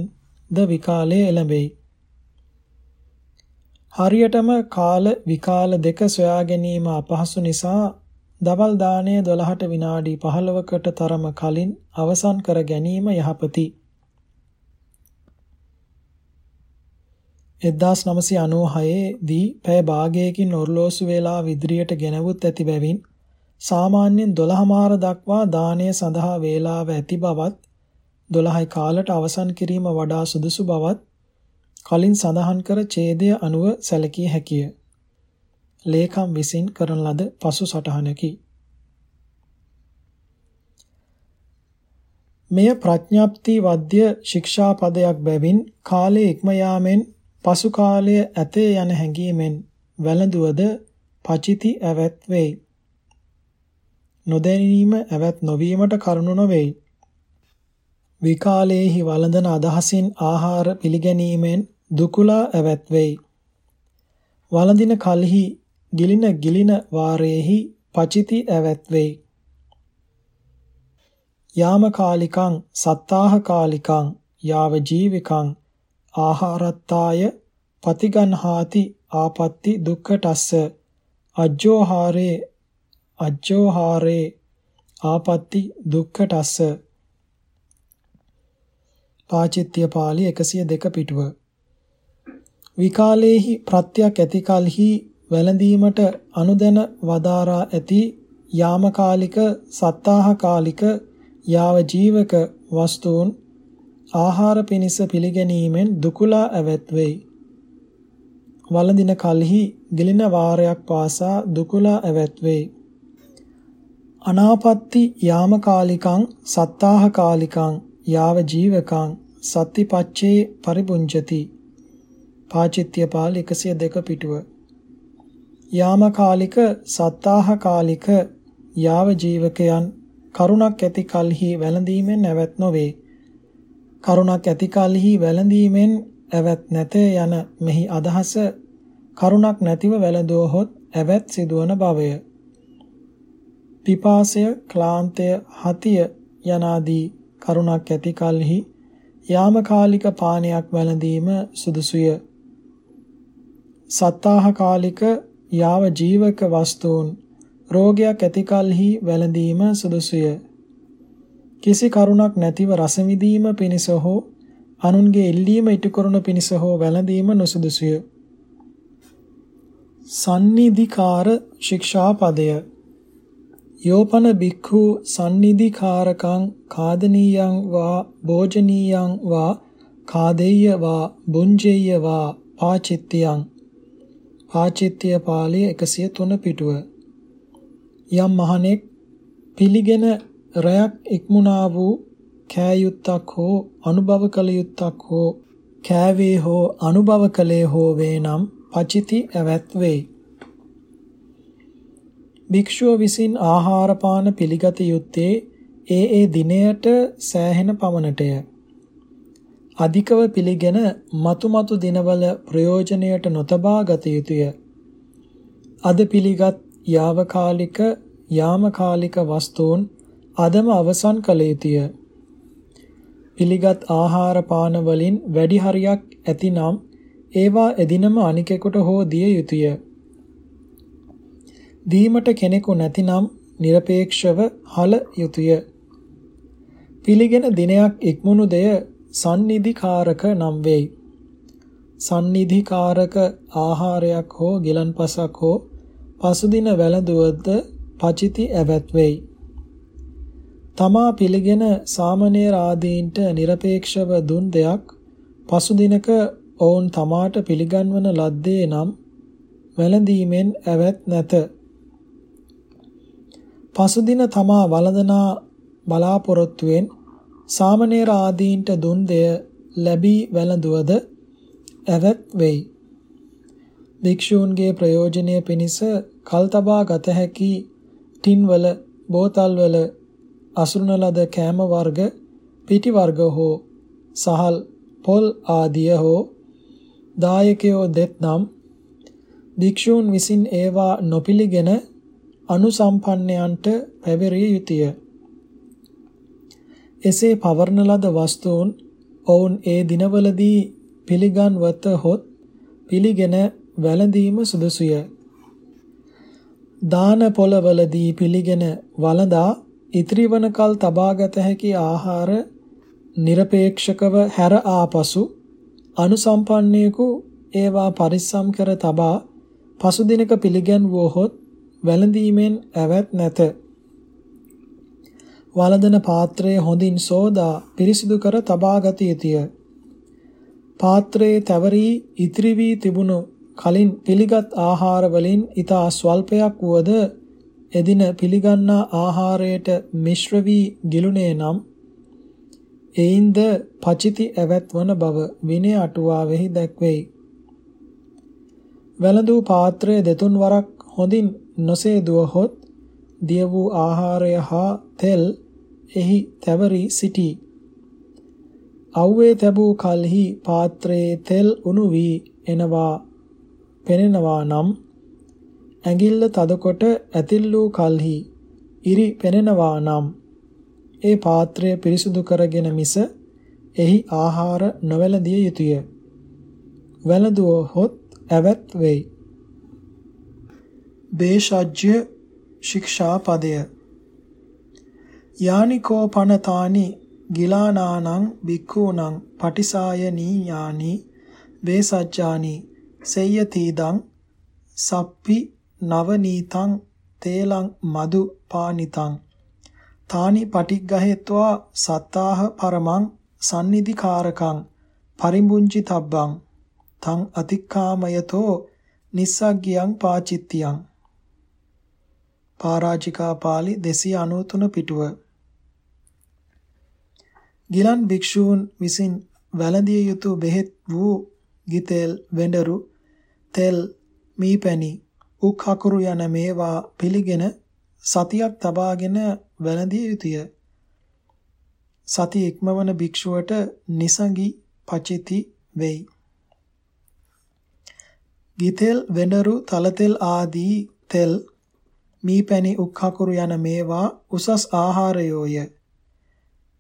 ද විකාලය එළඹෙයි. හරියටම කාල විකාල දෙක සොයා ගැනීම අපහසු නිසා දවල් දාණය 12ට විනාඩි 15කට තරම කලින් අවසන් කර ගැනීම යහපති. 1996 දී පැය භාගයකින් ඔර්ලෝසු වේලා විද්‍රියට ගෙනවුත් ඇති බැවින් සාමාන්‍යයෙන් 12 මාර දක්වා දාණය සඳහා වේලාව ඇති බවත් 12යි කාලට අවසන් කිරීම වඩා සුදුසු බවත් කලින් සඳහන් කර ඡේදය අනුව සැලකිය හැකිය. ලේකම් විසින් කරන ලද පසු සටහනකි. මෙය ප්‍රඥාප්ති වද්‍ය ශික්ෂා පදයක් බැවින් කාලයේ ඉක්ම යාමෙන් පසු කාලය ඇතේ යන හැඟීමෙන් වැළඳුවද පචිති ඇවැත් වෙයි. නොදැනීම ඇවැත් නොවීමට කරුණු නොවේයි. විකාලයේහි වළඳන අදහසින් ආහාර පිළිගැනීමෙන් දුකුලා ඇවැත් වෙයි. වළඳින කලෙහි ගිලින ගිලින වාරයේහි පචිති ඇවැත් වෙයි. යාම කාලිකං සත්තාහ කාලිකං යාව ජීවිකං ආහාරත්තාය පතිගන්හාති ආපත්‍ති දුක්ඛටස්ස අජ්ජෝහාරේ අජ්ජෝහාරේ ආපත්‍ති දුක්ඛටස්ස පාචිත්‍ය පාළි 102 පිටුව විකාලේහි ප්‍රත්‍යක් ඇති කලෙහි වැළඳීමට අනුදැන වදාරා ඇති යාමකාලික සත්තාහ කාලික යාව ජීවක වස්තුන් ආහාර පිණිස පිළිගැනීමෙන් දුකුලා ඇවැත් වෙයි. වළඳින කලෙහි ගිලින වාරයක් පාසා දුකුලා ඇවැත් වෙයි. අනාපත්ති යාමකාලිකං සත්තාහ කාලිකං යාව ජීවකං සත්තිපච්චේ පරිපුංජති. පාචිත්‍ය පාල 102 පිටුව. යාමකාලික සත්තාහ කාලික යාව ජීවකයන් කරුණක් ඇති කලෙහි වැළඳීමෙන් නැවැත් නොවේ. කරුණක් ඇති කලෙහි වැළඳීමෙන් ඇවැත් නැත යන මෙහි අදහස කරුණක් නැතිව වැළඳුවහොත් ඇවැත් සිදුවන බවය. පිපාසය, ක්ලාන්තය, හතිය යනාදී කරුණක් ඇති කලෙහි යාමකාලික පානයක් වැළඳීම සුදුසුය. සත්තාහ කාලික යාව ජීවක වස්තුන් රෝගයක් ඇති කලෙහි වැළඳීම සුදුසුය. කිසි කරුණක් නැතිව රස විඳීම පිණිස හෝ අනුන්ගේ ඉල්ලීම ඉටු කරන පිණිස හෝ වැළඳීම නොසුදුසුය. සන්නිධිකාර ශික්ෂා පදය යෝපන බික්ඛු සන්නිධිකාරකං කාදනීයං වා භෝජනීයං වා කාදෙය්‍ය වා බුංජෙය්‍ය වා පාචිත්‍යං පාචිත්‍ය පාළිය 103 පිටුව යම් මහණෙක් පිළිගෙන රයක් ඉක්මුණා වූ කෑයුත්තක් හෝ අනුභව කළ යුත්තක් හෝ කෑවේ හෝ අනුභව කළේ හෝ වේ නම් පචිති ඇවැත් වේ. භික්ෂුව විසින් ආහාර පාන පිළිගත යුත්තේ ඒ ඒ දිනයට සෑහෙන පමණටය. අධිකව පිළිගෙන මතු මතු දිනවල ප්‍රයෝජනයට නොතබා ගත යුතුය. අද පිළිගත් යාවකාලික යාමකාලික වස්තුන් අදම අවසන් කළ යුතුය. පිළිගත් ආහාර පාන වලින් වැඩි හරියක් ඇතිනම් ඒවා එදිනම අනිකෙකුට හෝ දිය යුතුය. දීමට කෙනෙකු නැතිනම් নিরপেক্ষව හල යුතුය. පිළිගෙන දිනයක් ඉක්මුණු දෙය sannidhikaraka නම් වෙයි. sannidhikaraka ආහාරයක් හෝ ගිලන්පසක් හෝ පසුදින වැළඳුවද පචිති ඇවත් වෙයි. තමා පිළිගෙන සාමණේර ආදීන්ට নিরপেক্ষව දුන් දෙයක් පසුදිනක ඔවුන් තමාට පිළිගන්වන ලද්දේ නම් වැළඳීමෙන් ඇවත් නැත. පසුදින තමා වළඳනා බලාපොරොත්තුවෙන් සාමණේර ආදීන්ට දුන් දෙය ලැබී වැළඳුවද ඇවැත් වෙයි. භික්ෂූන්ගේ ප්‍රයෝජනය පිණිස කල්තබා ගත හැකි ටින්වල බෝතල්වල අසුරන ලද කෑම වර්ග පිටි වර්ග හෝ සහල් පොල් ආදිය හෝ දායකයෝ දෙත්නම් භික්ෂූන් විසින් ඒවා නොපිළිගෙන අනුසම්පන්නයන්ට පැවරිය යුතුය. එසේ පවර්ණ ලද වස්තුන් ඔවුන් ඒ දිනවලදී පිළිගන්වත හොත් පිළිගෙන වැළඳීම සුදුසුය. දාන පොළවලදී පිළිගෙන වළඳා ඉතිරි වනකල් තබාගත හැකි ආහාර নিরপেক্ষකව හැර ආපසු අනුසම්පන්නයෙකු ඒවා පරිස්සම් කර තබා පසු දිනක පිළිගන්වුවහොත් වැළඳීමෙන් ඇවැත් නැත. වළඳන පාත්‍රය හොඳින් සෝදා පිරිසිදු කර තබා ගත යුතුය. පාත්‍රයේ තැවරී ඉතිරි වී තිබුණු කලින් පිළිගත් ආහාර වලින් ඊතා ස්වල්පයක් වුවද එදින පිළිගන්නා ආහාරයට මිශ්‍ර වී ගිලුනේ නම් එයින්ද පචිති ඇවැත් වන බව විනය අටුවාවෙහි දැක්වෙයි. වැළඳූ පාත්‍රය දෙතුන් වරක් හොඳින් නොසේදුවහොත් දිය වූ ආහාරය හා තෙල් එහි තැවරී සිටී. අව්වේ තැබූ කලෙහි පාත්‍රයේ තෙල් උණු වී එනවා පෙනෙනවා නම් ඇඟිල්ල තදකොට ඇතිල් වූ කලෙහි ඉරි පෙනෙනවා නම් ඒ පාත්‍රය පිරිසුදු කරගෙන මිස එහි ආහාර නොවැළඳිය යුතුය. වැළඳුවහොත් ඇවැත් වෙයි. බේෂජ්‍ය ශික්ෂා පදය යානිකෝ පනතානි ගිලානානං බික්ඛූනං පටිසායනීයානි වේසජ්ජානි සෙය්‍යතීදං සප්පි නවනීතං තේලං මදු පානිතං. තානි පටිග්ගහෙත්වා සත්තාහ පරමං sannidhiකාරකං පරිඹුංචි තබ්බං. තං අතික්කාමයතෝ නිස්සග්ගියං පාචිත්තියං. පරාජිකා පාළි 293 පිටුව ගිලන් භික්ෂූන් විසින් වැළඳිය යුතු බෙහෙත් වූ ගිතෙල් වෙඬරු තෙල් මීපැණි උක් හකුරු යන මේවා පිළිගෙන සතියක් තබාගෙන වැළඳිය යුතුය. සති ඉක්මවන භික්ෂුවට නිසඟි පචිති වෙයි. ගිතෙල් වෙඬරු තලතෙල් ආදී තෙල් මීපැණි උක් හකුරු යන මේවා උසස් ආහාරයෝය.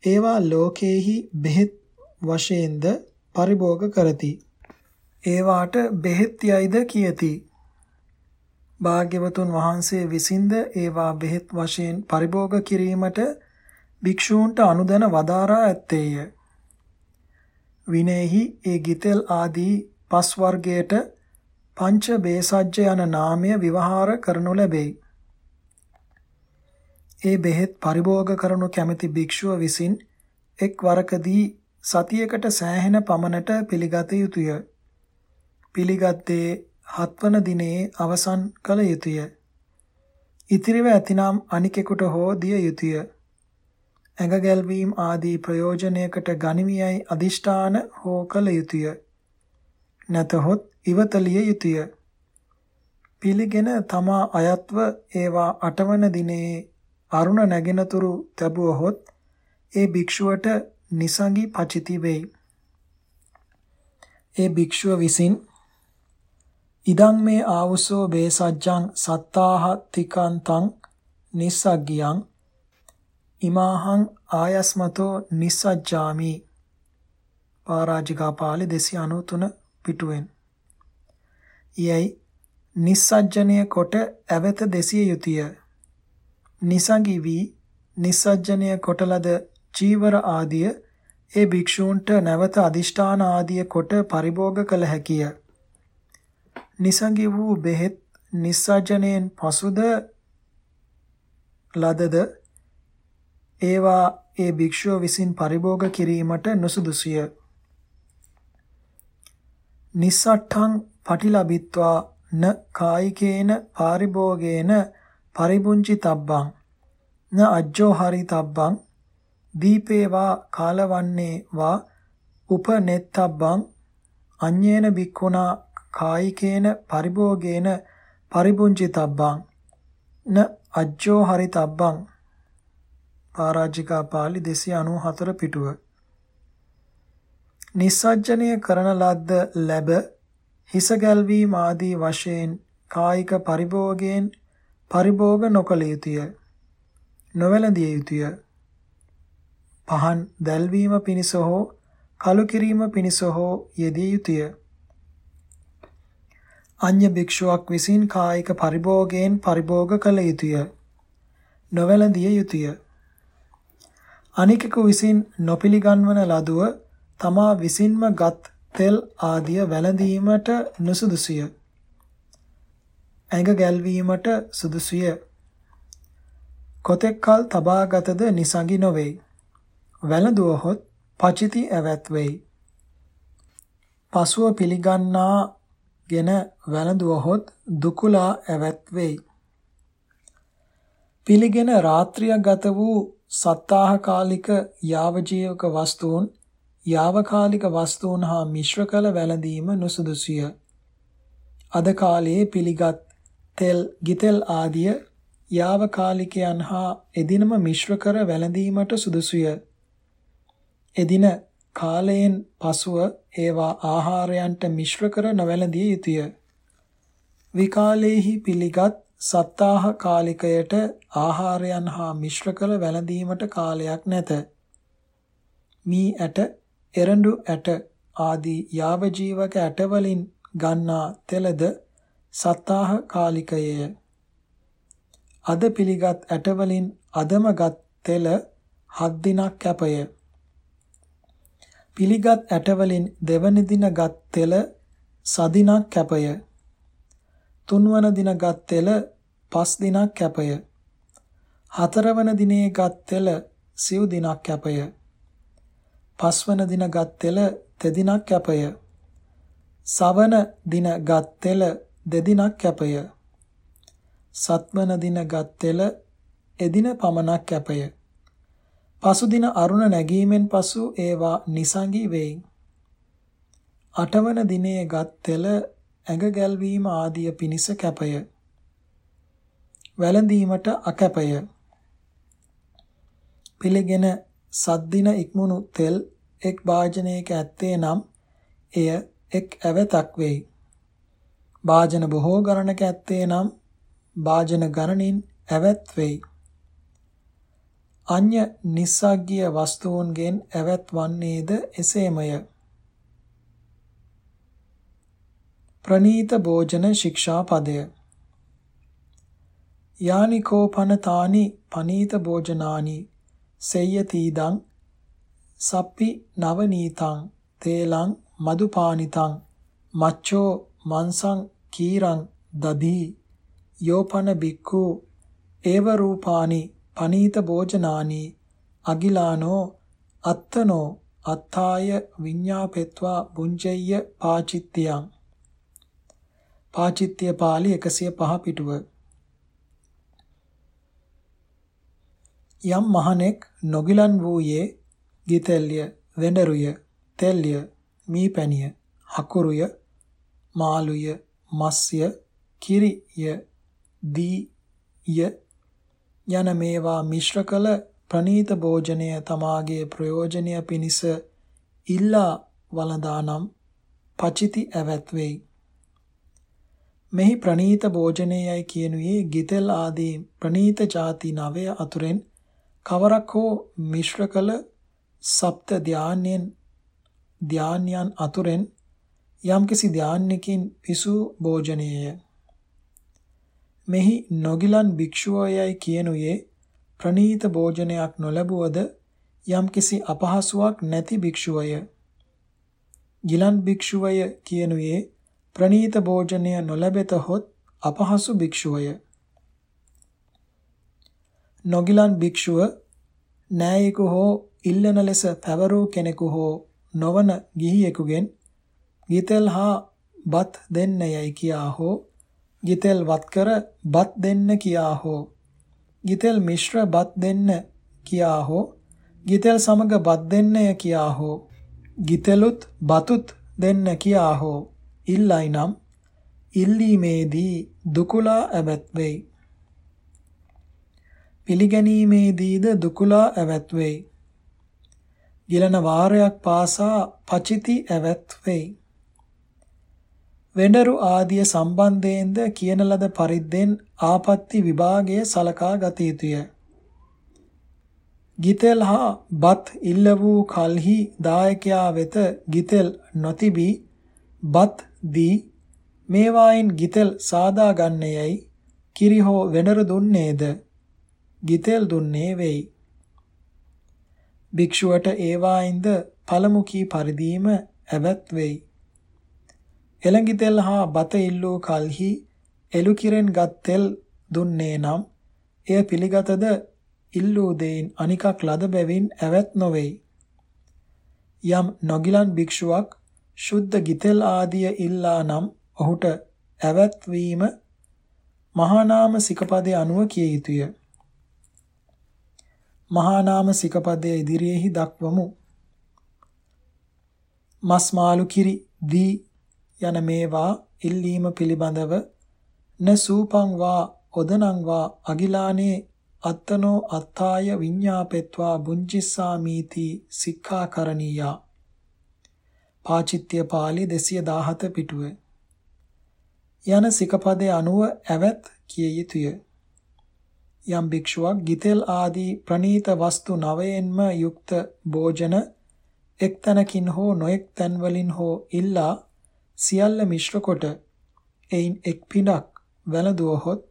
ඒවා ලෝකේහි බෙහෙත් වශයෙන්ද පරිභෝග කරති. ඒවාට බෙහෙත් යයිද කියති. භාග්‍යවතුන් වහන්සේ විසින්ද ඒවා බෙහෙත් වශයෙන් පරිභෝග කිරීමට භික්ෂූන්ට අනුදැන වදාරා ඇත්තේය. විනේහි ඒ ගිතෙල් ආදී පස් වර්ගයට පංච බේසජ්‍ය යන නාමය විවහාර කරනු ලැබේ. ඒ බෙහෙත් පරිභෝග කරනු කැමැති භික්ෂුව විසින් එක් වරකදී සතියකට සෑහෙන පමණට පිළිගත යුතුය. පිළිගත්තේ හත්වන දිනේ අවසන් කළ යුතුය. ඉතිරිව ඇතිනම් අනිකෙකුට හෝ දිය යුතුය. ඇඟ ගැල්වීම ආදී ප්‍රයෝජනයකට ගනිමියයි අදිෂ්ඨාන හෝ කළ යුතුය. නැතහොත් ඉවතලිය යුතුය. පිළිගෙන තමා අයත්ව ඒවා අටවන දිනේ අරුණ නැගෙනතුරු තැබුවහොත් ඒ භික්ෂුවට නිසඟි පචිති වෙයි. ඒ භික්ෂුව විසින් ඉදං මේ ආවුසෝ බේසජ්ජං සත්තාහත්තිකන්තං නිස්සග්ගියං ඉමාහං ආයස්මතෝ නිස්සජ්ජාමි පරාජිකා පාළි 293 පිටුවෙන් යයි නිස්සජ්ජනය කොට ඇවත දෙසිය යුතුය නිසඟි වී නිස්සජ්ජනය කොට ලද චීවර ආදිය ඒ භික්ෂූන්ට නැවත අදිෂ්ඨාන ආදිය කොට පරිභෝග කළ හැකිය නිසඟි වූ බෙහෙත් නිස්සජ්ජනයෙන් පසුද ලදද ඒවා ඒ භික්ෂුව විසින් පරිභෝග කිරීමට නුසුදුසුය. නිස්සට්ඨං පටිලබිත්වා න කායිකේන පාරිභෝගේන පරිබුංචි තබ්බං. න අජ්ජෝ හරි තබ්බං. දීපේවා කාලවන්නේ වා උපනෙත්තබ්බං. අඤ්ඤේන බික්ඛුනා කායිකේන පරිභෝගේන පරිබුංචි තබ්බං. න අජ්ජෝ හරි තබ්බං. පරාජිකා පාළි 294 පිටුව. නිස්සජ්ජනය කරන ලද්ද ලැබ හිස ගැල්වීම ආදී වශයෙන් කායික පරිභෝගයෙන් පරිභෝග නොකළ යුතුය. නොවැළඳිය යුතුය. පහන් දැල්වීම පිණිස හෝ කලු කිරීම පිණිස හෝ යෙදිය යුතුය. අඤ්‍ය භික්ෂුවක් විසින් කායික පරිභෝගයෙන් පරිභෝග කළ යුතුය. නොවැළඳිය යුතුය. අනිකෙකු විසින් නොපිළිගන්වන ලදුව තමා විසින්ම ගත් තෙල් ආදිය වැළඳීමට නුසුදුසුය. ඇඟ ගැල්වීමට සුදුසුය. කොතෙක්කල් තබාගතද නිසඟි නොවේ. වැළඳුවහොත් පචිති ඇවැත් වෙයි. පසුව පිළිගන්නාගෙන වැළඳුවහොත් දුකුලා ඇවැත් වෙයි. පිළිගෙන රාත්‍රිය ගත වූ සත්තාහකාලික යාවජීවක වස්තුන් යාවකාලික වස්තුන් හා මිශ්‍ර කළ වැළඳීම නුසුදුසුය. අද කාලයේ පිළිගත් තෙල්, ගිතෙල් ආදිය යාවකාලිකයන් හා එදිනම මිශ්‍ර කර වැළඳීමට සුදුසුය. එදින කාලයෙන් පසුව ඒවා ආහාරයන්ට මිශ්‍ර කර නොවැළඳිය යුතුය. විකාලේහි පිළිගත් සත්තාහ කාලිකයට ආහාරයන් හා මිශ්‍ර කළ වැළඳීමට කාලයක් නැත. මී ඇට, එරඬු ඇට ආදී යාව ජීවක ඇට වලින් ගන්නා තෙලද සත්තාහ කාලිකයය. අද පිළිගත් ඇට වලින් අදමගත් තෙල හත් දිනක් කැපය. පිළිගත් ඇට වලින් දෙවනි දිනගත් තෙල සදිනක් කැපය. තුන්වන දිනගත් තෙල පස් දිනක් කැපය. හතරවන දිනේ ගත් තෙල සිව් දිනක් කැපය. පස්වන දින ගත් තෙල තෙදිනක් කැපය. සවන දින ගත් තෙල දෙදිනක් කැපය. සත්වන දින ගත් තෙල එදින පමණක් කැපය. පසු දින අරුණ නැගීමෙන් පසු ඒවා නිසංගි වෙයි. අටවන දිනේ ගත් තෙල ඇඟ ගැල්වීම ආදිය පිනිස කැපය. වැළඳීමට අකැපය. පිළිගෙන සද්දින ඉක්මුණු තෙල් එක් වාජනයක ඇත්තේ නම් එය එක් ඇවතක් වෙයි. වාජන බොහෝ ගණනක ඇත්තේ නම් වාජන ගණනින් ඇවැත් වෙයි. අඤ්‍ය නිස්සග්ගිය වස්තුන්ගෙන් ඇවැත් වන්නේද එසේමය. ප්‍රනීත භෝජන ශික්ෂා පදය යානිකෝපනතානි පනීත භෝජනානි සෙය්‍යතීදං සප්පි නවනීතං තේලං මදුපානිතං මච්චෝ මන්සං කීරං දදී යෝපන බික්ඛු ඒව රූපානි පනීත භෝජනානි අගිලානෝ අත්තනෝ අත්තාය විඤ්ඤාපෙත්වා බුංජෙය්‍ය පාචිත්‍යං. පාචිත්‍ය පාළි 105 පිටුව. යම් මහණෙක් නොගිලන් වූයේ ගිතෙල්ය, වෙඬරුය, තෙල්ය, මීපැණිය, හකුරුය, මාළුය, මස්ය, කිරිය දීය යන මේවා මිශ්‍ර කළ ප්‍රනීත භෝජනය තමාගේ ප්‍රයෝජනය පිණිස ඉල්ලා වළඳානම් පචිති ඇවැත් වෙයි. මෙහි ප්‍රනීත භෝජනයයි කියනුයේ ගිතෙල් ආදී ප්‍රනීත ಜಾති නවය අතුරෙන් කවරක් හෝ මිශ්‍ර කළ සප්ත ධාන්‍යයන් ධාන්‍යයන් අතුරෙන් යම්කිසි ධාන්‍යකින් පිසු භෝජනයය. මෙහි නොගිලන් භික්ෂුවයයි කියනුයේ ප්‍රනීත භෝජනයක් නොලැබුවද යම්කිසි අපහසුාවක් නැති භික්ෂුවය. ගිලන් භික්ෂුවය කියනුයේ ප්‍රනීත භෝජනය නොලැබෙතහොත් අපහසු භික්ෂුවය. නොගිලන් භික්ෂුව නෑයෙකු හෝ ඉල්ලන ලෙස පැවරූ කෙනෙකු හෝ නොවන ගිහියෙකුගෙන් ගිතෙල් හා බත් දෙන්න යයි කියා හෝ ගිතෙල් වත්කර බත් දෙන්න කියා හෝ ගිතෙල් මිශ්‍ර බත් දෙන්න කියා හෝ ගිතෙල් සමග බත් දෙන්නය කියා හෝ ගිතෙලුත් බතුත් දෙන්න කියා හෝ ඉල්ලයි නම් ඉල්ලීමේදී දුකුලා ඇවැත් වෙයි පිළිගැනීමේදීද දුකුලා ඇවැත් වෙයි. ගිලන වාරයක් පාසා පචිති ඇවැත් වෙයි. වෙඬරු ආදිය සම්බන්ධයෙන්ද කියන ලද පරිද්දෙන් ආපත්‍ති විභාගය සලකා ගත යුතුය. ගිතෙල් හා බත් ඉල්ල වූ කල්හි දායකයා වෙත ගිතෙල් නොතිබී බත් දී මේවායින් ගිතෙල් සාදා ගන්නේයයි කිරි හෝ වෙඬරු දුන්නේද ගිතෙල් දුන්නේ වෙයි. භික්ෂුවට ඒවායින්ද පළමු කී පරිදීම ඇවත් වෙයි. එළඟිතෙල් හා බත ඉල්ලූ කලෙහි එළු කිරෙන් ගත් තෙල් දුන්නේ නම් එය පිළිගතද ඉල්ලූ දෙයින් අනිකක් ලද බැවින් ඇවත් නොවේයි. යම් නොගිලන් භික්ෂුවක් ශුද්ධ ගිතෙල් ආදිය ඉල්ලා නම් ඔහුට ඇවත් වීම මහා නාම සිකපදයේ අනුව කිය යුතුය. මහා නාම සිකපදයේ ඉදිරියේහි දක්වමු. මස් මාළු කිරි දී යන මේවා ඉල්ලීම පිළිබඳව න සූපං වා ඔදනං වා අගිලානේ අත්තනෝ අත්තාය විඤ්ඤාපෙත්වා බුංචිස්සාමීති සික්ඛාකරණීයා. පාචිත්‍ය පාළි 217 පිටුව. යන සිකපදයේ අනුව ඇවැත් කිය යුතුය. යම් භික්ෂුවක් ගිතෙල් ආදී ප්‍රනීත වස්තු නවයෙන්ම යුක්ත භෝජන එක්තැනකින් හෝ නොඑක් තැන්වලින් හෝ ඉල්ලා සියල්ල මිශ්‍ර කොට එයින් එක් පිඬක් වැළඳුවහොත්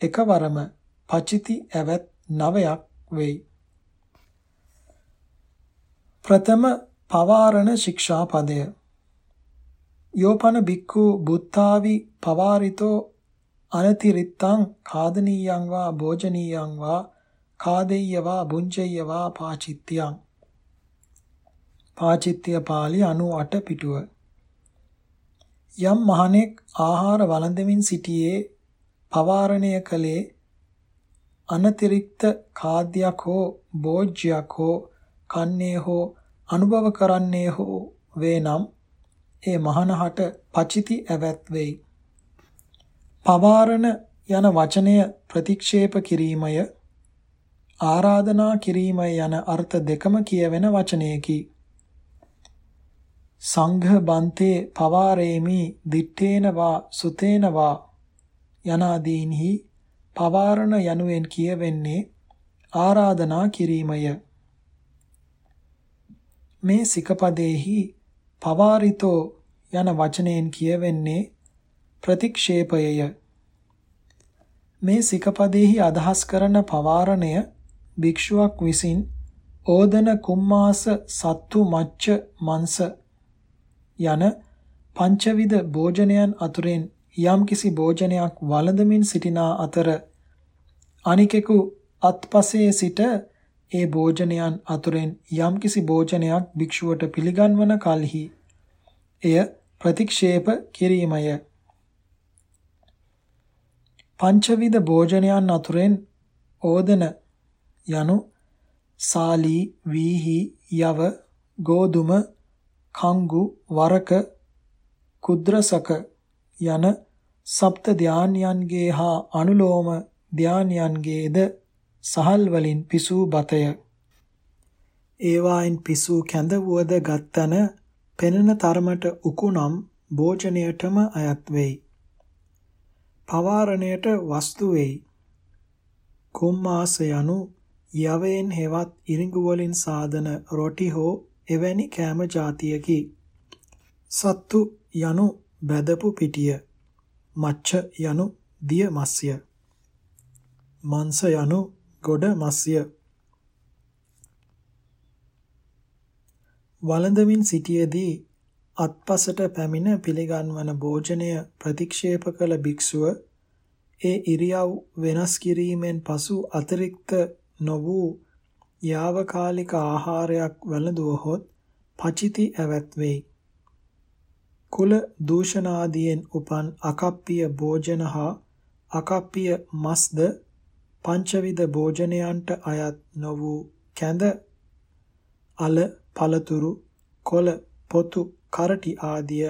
එකවරම පචිති ඇවත් නවයක් වෙයි. ප්‍රථම පවාරණ ශික්ෂා පදය යෝපන බික්ඛු බුත්තාවි පවාරිතෝ අනතිරිත්තං කාදනීයං වා භෝජනීයං වා කාදෙය්‍ය වා බුංජෙය්‍ය වා පාචිත්‍යං. පාචිත්‍ය පාළි 98 පිටුව. යම් මහණෙක් ආහාර වළඳමින් සිටියේ පවාරණය කළේ අනතිරික්ත කාද්‍යයක් හෝ භෝජ්‍යයක් හෝ කන්නේ හෝ අනුභව කරන්නේ හෝ වේ නම් ඒ මහණහට පචිති ඇවැත් වෙයි පවාරණ යන වචනය ප්‍රතික්ෂේප කිරීමය ආරාධනා කිරීමය යන අර්ථ දෙකම කියවෙන වචනයකි. සංඝ බන්තේ පවාරේමි දිත්තේන වා සුතේන වා යනාදීන්හි පවාරණ යනුවෙන් කියවෙන්නේ ආරාධනා කිරීමය. මේ සිකපදේහි පවාරිතෝ යන වචනයෙන් කියවෙන්නේ ප්‍රතික්ෂේපයය මේ සිකපදෙහි අදහස් කරන පවාරණය භික්ෂුවක් විසින් ඕදන කුම්මාස සත්තු මච්ච මංස යන පංචවිධ භෝජනයන් අතුරෙන් යම්කිසි භෝජනයක් වළඳමින් සිටිනා අතර අනිකෙකු අත්පසේ සිට ඒ භෝජනයන් අතුරෙන් යම්කිසි භෝජනයක් භික්ෂුවට පිළිගන්වන කලෙහි එය ප්‍රතික්ෂේප කිරීමය. පංචවිධ භෝජනයන් අතුරෙන් ඕදන යනු සාලී වීහි යව ගෝදුම කංගු වරක කුද්‍රසක යන සප්ත ධාන්‍යයන්ගේ හා අනුලෝම ධාන්‍යයන්ගේද සහල් වලින් පිසූ බතය. ඒවායින් පිසූ කැඳ වුවද ගත්තන පෙනෙන තරමට උකුනම් භෝජනයටම අයත් වෙයි. පවාරණයට වස්තු වෙයි. කුම්මාස යනු යවයෙන් හෙවත් ඉරිඟු වලින් සාදන රොටි හෝ එවැනි කෑම જાතියකි. සත්තු යනු බැදපු පිටිය. මච්ච යනු දිය මස්ය. මංස යනු ගොඩ මස්ය. වළඳමින් සිටියේදී අත්පසට පැමිණ පිළිගන්වන භෝජනය ප්‍රතික්ෂේප කළ භික්ෂුව ඒ ඉරියව් වෙනස් කිරීමෙන් පසු අතිරික්ත නො වූ යාවකාලික ආහාරයක් වැළඳුවහොත් පචිති ඇවැත් වෙයි. කුල දූෂණාදියෙන් උපන් අකප්පිය භෝජන හා අකප්පිය මස්ද පංචවිධ භෝජනයන්ට අයත් නො වූ කැඳ අල පළතුරු කොළ පොතු කරටි ආදිය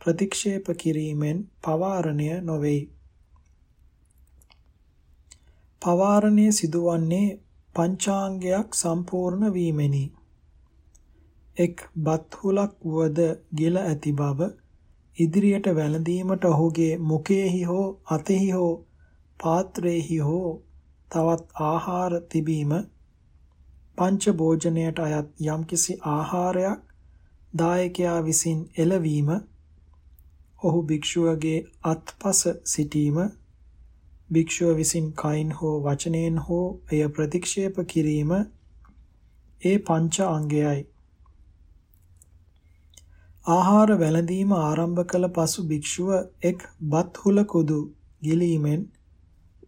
ප්‍රතික්ෂේප කිරීමෙන් පවාරණය නොවේයි. පවාරණය සිදුවන්නේ පංචාංගයක් සම්පූර්ණ වීමෙනි. එක් බත්හුලක් වුවද ගිල ඇති බව ඉදිරියට වැළඳීමට ඔහුගේ මුඛයෙහි හෝ අතෙහි හෝ පාත්‍රයේහි හෝ තවත් ආහාර තිබීම පංච භෝජනයට අයත් යම්කිසි ආහාරයක් දායකයා විසින් එළවීම ඔහු භික්ෂුවගේ අත්පස සිටීම භික්ෂුව විසින් කයින් හෝ වචනයෙන් හෝ එය ප්‍රතික්ෂේප කිරීම ඒ පංච අංගයයි ආහාර වැළඳීම ආරම්භ කළ පසු භික්ෂුව එක් බත් හුල කුදු ගිලීමෙන්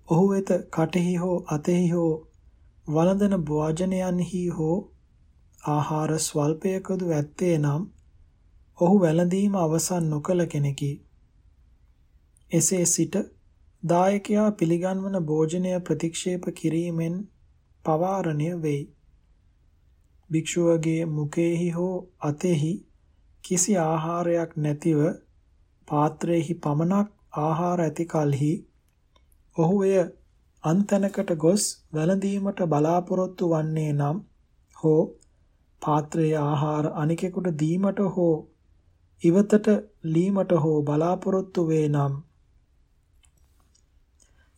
ඔහු වෙත කටෙහි හෝ අතෙහි හෝ වළඳන භෝජනයන්හි හෝ ආහාර ස්වල්පයකදු ඇත්තේ නම් ඔහු වැළඳීම අවසන් නොකළ කෙනෙකි. එසේ සිට දායකයා පිළිගන්වන භෝජනය ප්‍රතික්ෂේප කිරීමෙන් පවාරණය වෙයි. භික්ෂුවගේ මුඛයෙහි හෝ අතෙහි කිසි ආහාරයක් නැතිව පාත්‍රයේහි පමණක් ආහාර ඇති කලෙහි ඔහු එය අන්තනකට ගොස් වැළඳීමට බලාපොරොත්තු වන්නේ නම් හෝ පාත්‍රයේ ආහාර අනිකෙකුට දීමට හෝ ඉවතට ලීමට හෝ බලාපොරොත්තු වේ නම්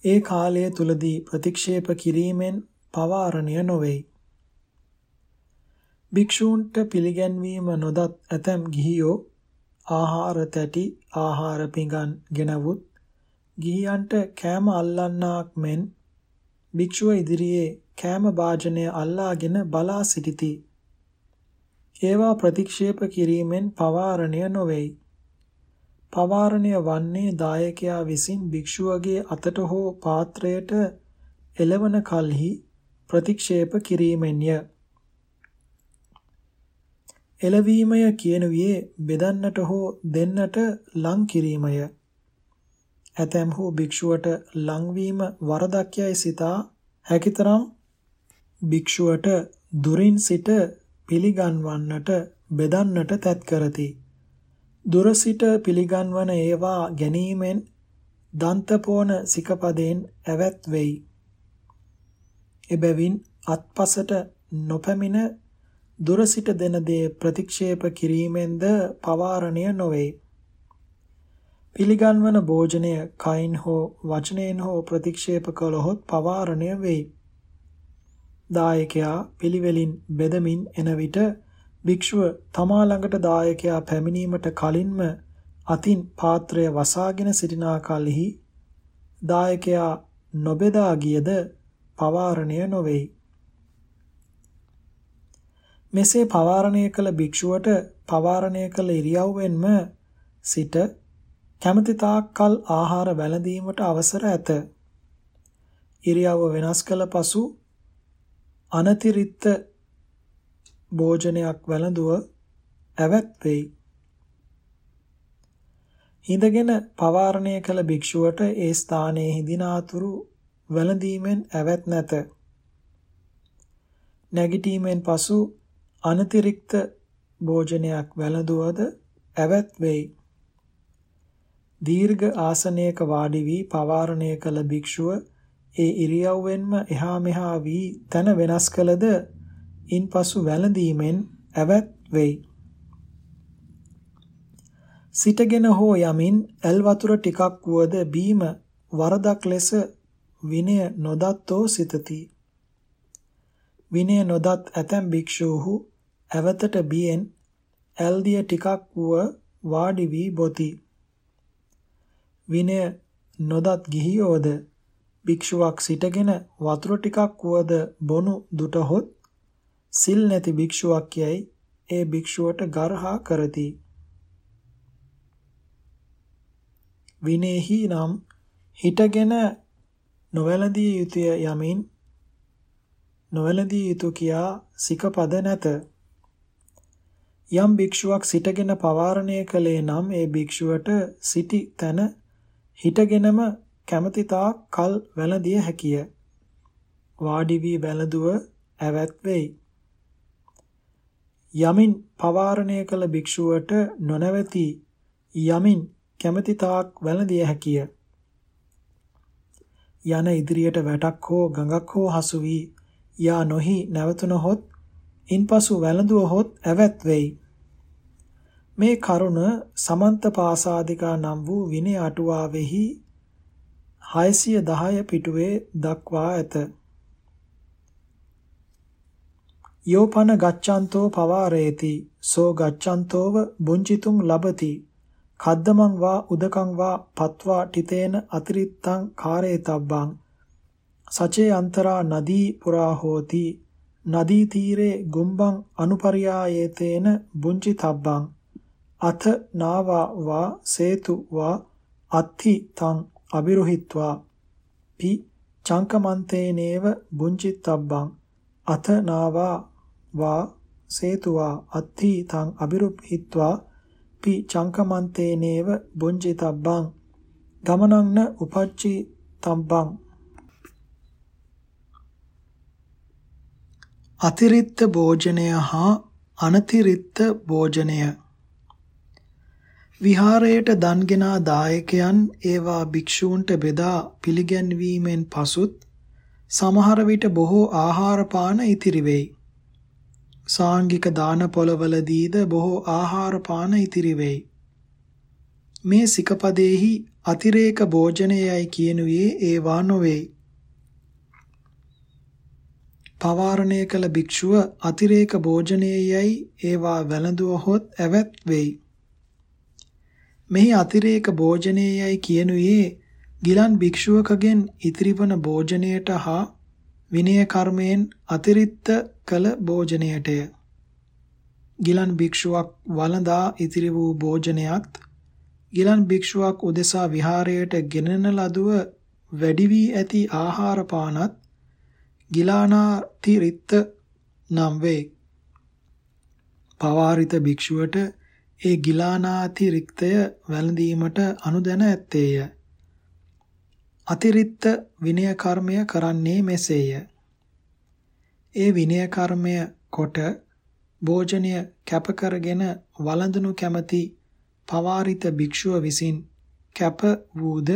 ඒ කාලය තුලදී ප්‍රතික්ෂේප කිරීමෙන් පවාරණය නොවේයි. භික්ෂූන්ට පිළිගැන්වීම නොදත් ඇතැම් ගිහියෝ ආහාර තැටි ආහාර පිඟන් ගෙනවුත් ගිහියන්ට කෑම අල්ලන්නාක් මෙන් භික්ෂුව ඉදිරියේ කෑම වාජනය අල්ලාගෙන බලා සිටිති. ඒවා ප්‍රතික්ෂේප කිරීමෙන් පවාරණය නොවේයි. පවාරණය වන්නේ දායකයා විසින් භික්ෂුවගේ අතට හෝ පාත්‍රයට එළවන කලෙහි ප්‍රතික්ෂේප කිරීමෙන්ය. එළවීමය කියනුවේ බෙදන්නට හෝ දෙන්නට ලං කිරීමය. ඇතැම්හු භික්ෂුවට ලංවීම වරදක් යයි සිතා හැකිතරම් භික්ෂුවට දුරින් සිට පිළිගන්වන්නට බෙදන්නට තැත් කරති. දුර සිට පිළිගන්වන ඒවා ගැනීමෙන් දන්තපෝන සිකපදයෙන් ඇවැත් වෙයි. එබැවින් අත්පසට නොපැමිණ දුර සිට දෙන දේ ප්‍රතික්ෂේප කිරීමෙන්ද පවාරණය නොවේ. පිළිගන්වන භෝජනය කයින් හෝ වචනයෙන් හෝ ප්‍රතික්ෂේප කළහොත් පවාරණය වෙයි. දායකයා පිළිවෙලින් බෙදමින් එන විට භික්ෂුව තමා ළඟට දායකයා පැමිණීමට කලින්ම අතින් පාත්‍රය වසාගෙන සිටිනා කලෙහි දායකයා නොබෙදා ගියද පවාරණය නොවේයි. මෙසේ පවාරණය කළ භික්ෂුවට පවාරණය කළ ඉරියව්වෙන්ම සිට කැමති තාක්කල් ආහාර වැළඳීමට අවසර ඇත. ඉරියව්ව වෙනස් කළ පසු අනතිරික්ත භෝජනයක් වැළඳුව ඇවැත් වෙයි. හිඳගෙන පවාරණය කළ භික්ෂුවට ඒ ස්ථානයේ හිඳිනාතුරු වැළඳීමෙන් ඇවැත් නැත. නැගිටීමෙන් පසු අනතිරික්ත භෝජනයක් වැළඳුවද ඇවැත් වෙයි. දීර්ඝ ආසනයක වාඩි වී පවාරණය කළ භික්ෂුව ඒ ඉරියව්වෙන්ම එහා මෙහා වී තන වෙනස් කළද ඉන්පසු වැළඳීමෙන් ඇවත් වෙයි. සිටගෙන හෝ යමින් ඇල් වතුර ටිකක් වුවද බීම වරදක් ලෙස විනය නොදත්තෝ සිතති. විනය නොදත් ඇතැම් භික්ෂූහු ඇවතට බියෙන් ඇල්දිය ටිකක් වුව වාඩි වී බොති. විනය නොදත් ගිහියෝද භික්ෂුවක් සිටගෙන වතුර ටිකක් වුවද බොනු දුටහොත් සිල් නැති භික්ෂුවක් යයි ඒ භික්ෂුවට ගර්හා කරති. විනේහි නම් හිටගෙන නොවැළඳිය යුතුය යමින් නොවැළඳිය යුතු කියා සිකපද නැත. යම් භික්ෂුවක් සිටගෙන පවාරණය කළේ නම් ඒ භික්ෂුවට සිටි තැන හිටගෙනම කැමැතිතා කල් වැළඳිය හැකිය. වාඩි වී වැළඳුව ඇවැත් වෙයි. යමින් පවාරණය කළ භික්ෂුවට නොනවති යමින් කැමැතිතාක් වැළඳිය හැකිය. යන ඉදිරියට වැටක් හෝ ගඟක් හෝ හසු වී යා නොහි නැවතුනහොත් ඉන්පසු වැළඳුවහොත් ඇවැත් වෙයි. මේ කරුණ සමන්ත පාසාදිකා නම් වූ විනය අටුවාවෙහි 610 පිටුවේ දක්වා ඇත. යෝපන ගච්ඡන්තෝ පවාරේති සෝ ගච්ඡන්තෝව බුංචිතුං ලබති කද්දමං වා උදකං වා පත්වා ටිතේන අතිරිත්තං කාරේතබ්බං සචේ අන්තරා නදී පුරා හෝති නදී තීරේ ගුම්බං අනුපරියායේතේන බුංචි තබ්බං අත නාවා වා සේතු වා අත්ථි තං අබිරුහිත්වා පි චංකමන්තේනේව බුංචිත්තබ්බං අත නාවා වා සේතුවා අත්ථි තං අබිරුහිත්වා පි චංකමන්තේනේව බුංචිතබ්බං ගමනං උපච්චි තබ්බං අතිරික්ත භෝජනය හා අනතිරික්ත භෝජනය විහාරයට දන්ගෙනා දායකයන් ඒවා භික්ෂූන්ට බෙදා පිළිගැන්වීමෙන් පසුත් සමහර විට බොහෝ ආහාර පාන ඉතිරි වෙයි. සාංගික දාන පොළවලදීද බොහෝ ආහාර පාන ඉතිරි වෙයි. මේ සිකපදේහි අතිරේක භෝජනයයි කියනුවේ ඒවා නොවේ. පවාරණය කළ භික්ෂුව අතිරේක භෝජනයයි ඒවා වැළඳුවහොත් ඇවැත් වෙයි. මෙහි අතිරේක භෝජනයයි කියනුයේ ගිලන් භික්ෂුවකගෙන් ඉතිරිවන භෝජනයට හා විනය කර්මයෙන් අතිරික්ත කළ භෝජනයටය. ගිලන් භික්ෂුවක් වළඳා ඉතිරි වූ භෝජනයත් ගිලන් භික්ෂුවක් උදෙසා විහාරයට ගෙනෙන ලදුව වැඩි වී ඇති ආහාර පානත් ගිලානාතිරිත්ත නම් වේ. පවාරිත භික්ෂුවට ඒ ගිලානාතිරික්තය වැළඳීමට අනුදැන ඇත්තේය. අතිරික්ත විනය කර්මය කරන්නේ මෙසේය. ඒ විනය කර්මය කොට භෝජනය කැප කරගෙන වළඳනු කැමැති පවාරිත භික්ෂුව විසින් කැප වූද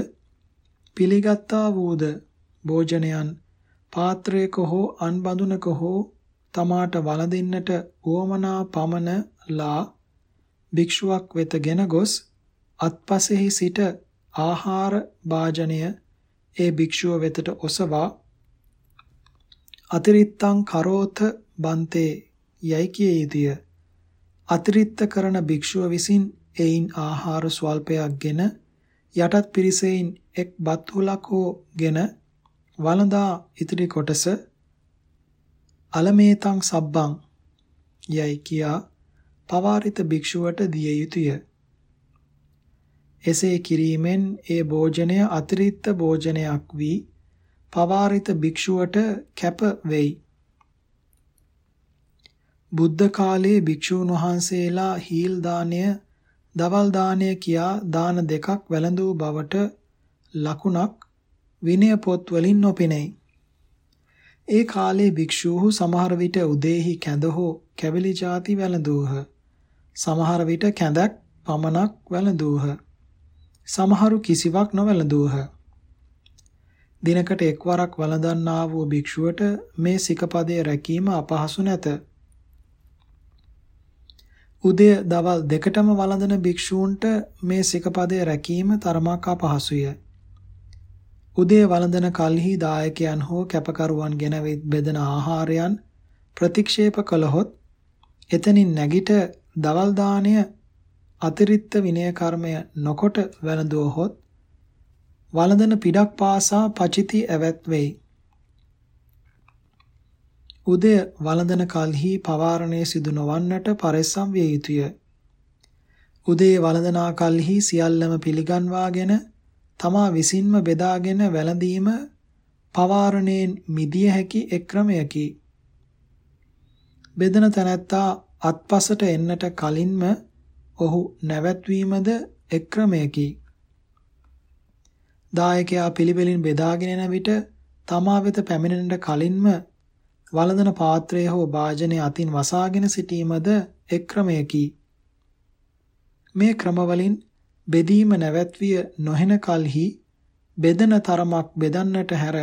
පිළිගත්තා වූද භෝජනයන් පාත්‍රයක හෝ අන්බඳුනක හෝ තමාට වළඳින්නට උවමනා පමණ ලා භික්ෂුවක් වෙතගෙන ගොස් අත්පසෙහි සිට ආහාර භාජනය ඒ භික්ෂුව වෙතට ඔසවා අතිරිත්තං කරෝත බන්තේ යයි කිය යුතුය. අතිරිත්ත කරන භික්ෂුව විසින් එයින් ආහාර ස්වල්පයක්ගෙන යටත් පිරිසෙයින් එක් බත් හුලක් හෝගෙන වළඳා ඉතිරි කොටස අලමේතං සබ්බං යයි කියා පවාරිත භික්ෂුවට දිය යුතුය. එසේ කිරීමෙන් ඒ භෝජනය අතිරික්ත භෝජනයක් වී පවාරිත භික්ෂුවට කැප වෙයි. බුද්ධ කාලයේ භික්ෂූන් වහන්සේලා හීල් දාණය, දවල් දාණය කියා දාන දෙකක් වැළඳූ බවට ලකුණක් විනය පොත් වලින් නොපෙනෙයි. ඒ කාලේ භික්ෂූහු සමහර විට උදේහි කැඳ හෝ කැවිලි ಜಾති වැළඳූහ. සමහර විට කැඳක් පමණක් වැළඳූහ. සමහරු කිසිවක් නොවැළඳූහ. දිනකට එක්වරක් වළඳන්නා වූ භික්ෂුවට මේ සිකපදයේ රැකීම අපහසු නැත. උදය දවල් දෙකටම වළඳන භික්ෂූන්ට මේ සිකපදයේ රැකීම තරමක් අපහසුය. උදේ වළඳන කල්හි දායකයන් හෝ කැපකරුවන් ගෙන බෙදෙන ආහාරයන් ප්‍රතික්ෂේප කළහොත් එතනින් නැගිට දවල් දාණය අතිරික්ත විනය කර්මය නොකොට වැළඳුවහොත් වළඳන පිටක් පාසා පචිති ඇවැත් වෙයි. උදය වළඳන කල්හි පවාරණය සිදු නොවන්නට පරිස්සම් විය යුතුය. උදේ වළඳනා කල්හි සියල්ලම පිළිගන්වාගෙන තමා විසින්ම බෙදාගෙන වැළඳීම පවාරණයෙන් මිදිය හැකි එක් ක්‍රමයකි. බෙදන තැනැත්තා අත්පසට එන්නට කලින්ම ඔහු නැවැත්වීමද එක් ක්‍රමයකි. දායකයා පිළිවෙලින් බෙදාගෙන එන විට තමා වෙත පැමිණෙන්නට කලින්ම වළඳන පාත්‍රය හෝ භාජනය අතින් වසාගෙන සිටීමද එක් ක්‍රමයකි. මේ ක්‍රමවලින් බෙදීම නැවැත්විය නොහෙන කලෙහි බෙදන තරමක් බෙදන්නට හැර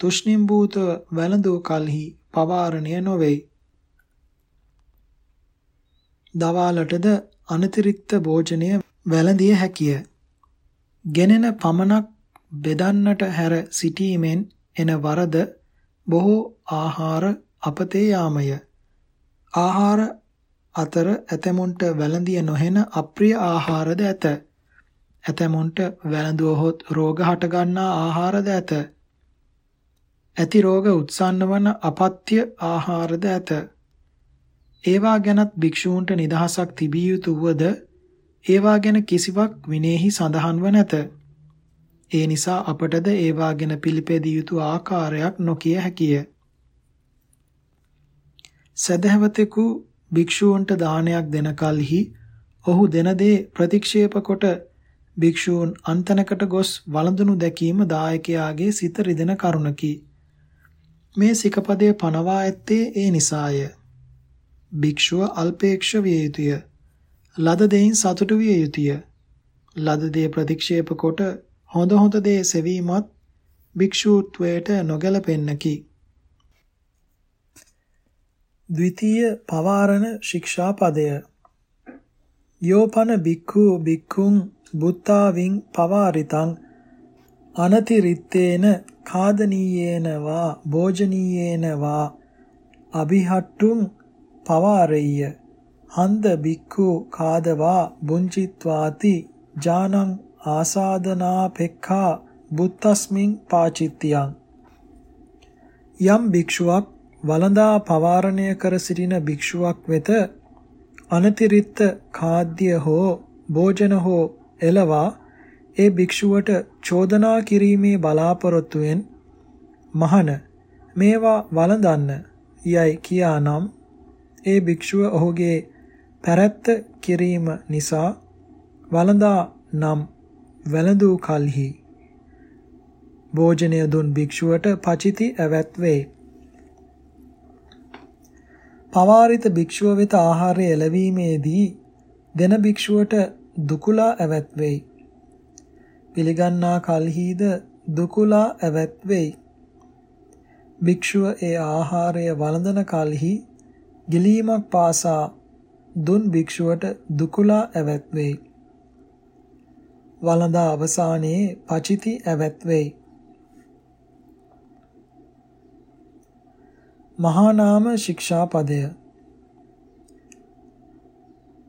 තුෂ්ණිම්බූත වැළඳූ කලෙහි පවාරණය නොවේ. දවාලටද අනතිරික්ත භෝජනය වැළඳිය හැකිය. ගෙනෙන පමණක් බෙදන්නට හැර සිටීමෙන් එන වරද බොහෝ ආහාර අපතේ යාමය. ආහාර අතර ඇතමුන්ට වැළඳිය නොහෙන අප්‍රිය ආහාරද ඇත. ඇතැමුන්ට වැළඳුවහොත් රෝග හටගන්නා ආහාරද ඇත. ඇති රෝග උත්සන්න වන අපත්‍ය ආහාරද ඇත. ඒවා ගැනත් භික්ෂූන්ට නිදහසක් තිබිය යුතු වුවද ඒවා ගැන කිසිවක් විනේහි සඳහන්ව නැත. ඒ නිසා අපටද ඒවා ගැන පිළිපැදිය යුතු ආකාරයක් නොකිය හැකිය. සදහවතෙකු භික්ෂූන්ට දානයක් දෙන කලෙහි ඔහු දෙන දේ ප්‍රතික්ෂේප කොට භික්ෂූන් අන්තනකට ගොස් වළඳනු දැකීම දායකයාගේ සිත රිදෙන කරුණකි. මේ සිකපදයේ පනවා ඇත්තේ ඒ නිසාය. භික්ෂුව අල්පේක්ෂ විය යුතුය. ලද දෙයින් සතුටු විය යුතුය. ලද දේ ප්‍රතික්ෂේප කොට හොඳ හොඳ දේ සෙවීමත් භික්ෂූත්වයට නොගැලපෙන්නකි. ද්විතීය පවාරණ ශික්ෂා පදය යෝපන බික්ඛු බික්ඛුං බුත්තාවින් පවාරිතං අනතිරිත්තේන කාදනීයේන වා භෝජනීයේන වා අභිහට්ටුං පවාරෙය්‍ය හන්ද බික්ඛු කාදවා බුංචිත්වාති ජානං ආසාදනාපෙක්ඛා බුත්තස්මින් පාචිත්තියං. යම් භික්ෂුවක් වළඳා පවාරණය කර සිටින භික්ෂුවක් වෙත අනතිරිත්ත ખાද්‍ය හෝ භෝජන හෝ එලවා ඒ භික්ෂුවට චෝදනා කිරීමේ බලාපොරොත්තුවෙන් මහන මේවා වළඳන්න යයි කියානම් ඒ භික්ෂුව ඔහුගේ පැරැත්ත කිරීම නිසා වළඳා නම් වැළඳූ කලෙහි භෝජනය දුන් භික්ෂුවට පචිති ඇවැත් වේ. පවාරිත භික්ෂුව වෙත ආහාරය එළවීමේදී දෙන භික්ෂුවට දුකුලා ඇවැත් වෙයි. පිළිගන්නා කල්හිද දුකුලා ඇවැත් වෙයි. භික්ෂුව ඒ ආහාරය වළඳන කල්හි ගිලීමක් පාසා දුන් භික්ෂුවට දුකුලා ඇවැත් වෙයි. වළඳා අවසානයේ පචිති ඇවැත් වෙයි. මහා නාම ශික්ෂා පදය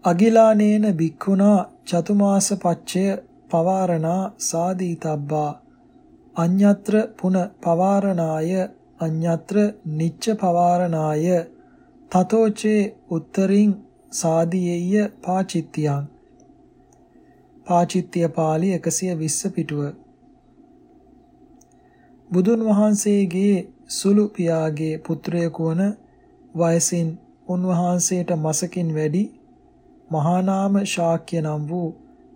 අගිලානේන භික්ඛුනා චතුමාස පච්චය පවාරණා සාදීතබ්බා අඤ්ඤත්‍ර පුන පවාරණාය අඤ්ඤත්‍ර නිච්ච පවාරණාය තතෝචේ උත්තරින් සාදීයය පාචිත්තියං පාචිත්‍ය පාළි 120 පිටුව බුදුන් වහන්සේගේ සුළු පියාගේ පුත්‍රයෙකු වන වයසින් උන්වහන්සේට මසකින් වැඩි මහා නාම ශාක්‍ය නම් වූ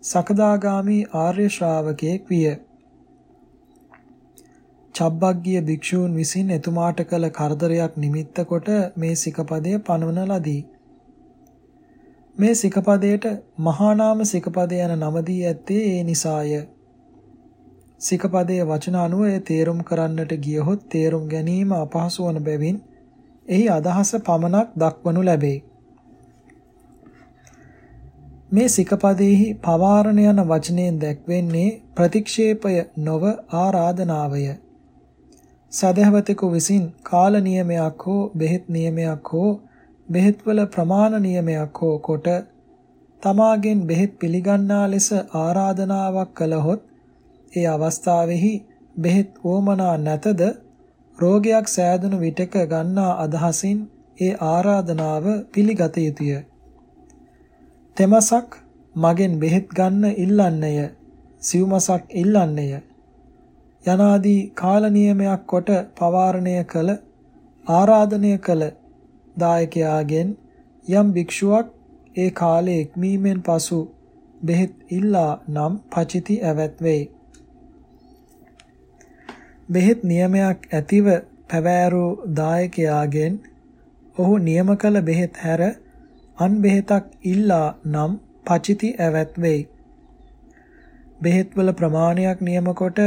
සකදාගාමි ආර්ය ශ්‍රාවකයෙක් විය. චබ්බග්ගිය භික්ෂූන් විසින් එතුමාට කළ කරදරයක් නිමිත්ත කොට මේ සිකපදය පනවන ලදී. මේ සිකපදයට මහා නාම සිකපද යන නම දී ඇත්තේ ඒ නිසාය. සිකපදයේ වචන අනුව ඒ තේරුම් කරන්නට ගියහොත් තේරුම් ගැනීම අපහසු වන බැවින් එහි අදහස පමණක් දක්වනු ලැබේ. මේ සිකපදෙහි පවාරණ යන වචනයෙන් දැක්වෙන්නේ ප්‍රතික්ෂේපය නොව ආරාධනාවය. සදහවතෙකු විසින් කාල නියමයක් හෝ බෙහෙත් නියමයක් හෝ බෙහෙත්වල ප්‍රමාණ නියමයක් හෝ කොට තමාගෙන් බෙහෙත් පිළිගන්නා ලෙස ආරාධනාවක් කළහොත් ඒ අවස්ථාවෙහි බෙහෙත් ඕමනා නැතද රෝගයක් සෑදුණු විටක ගන්නා අදහසින් ඒ ආරාධනාව පිළිගත යුතුය. තෙමසක් මගෙන් බෙහෙත් ගන්න ඉල්ලන්නේය. සිව්මසක් ඉල්ලන්නේය. යනාදී කාල නියමයක් කොට පවාරණය කළ ආරාධනය කළ දායකයාගෙන් යම් භික්ෂුවක් ඒ කාලයේ ඉක්මීමෙන් පසු බෙහෙත් ඉල්ලා නම් පචිති ඇවැත් වෙයි. බෙහෙත් නියමයක් ඇතිව පැවෑරූ දායකයාගෙන් ඔහු නියම කළ බෙහෙත් හැර අන් බෙහෙතක් ඉල්ලා නම් පචිති ඇවැත් වෙයි. බෙහෙත්වල ප්‍රමාණයක් නියම කොට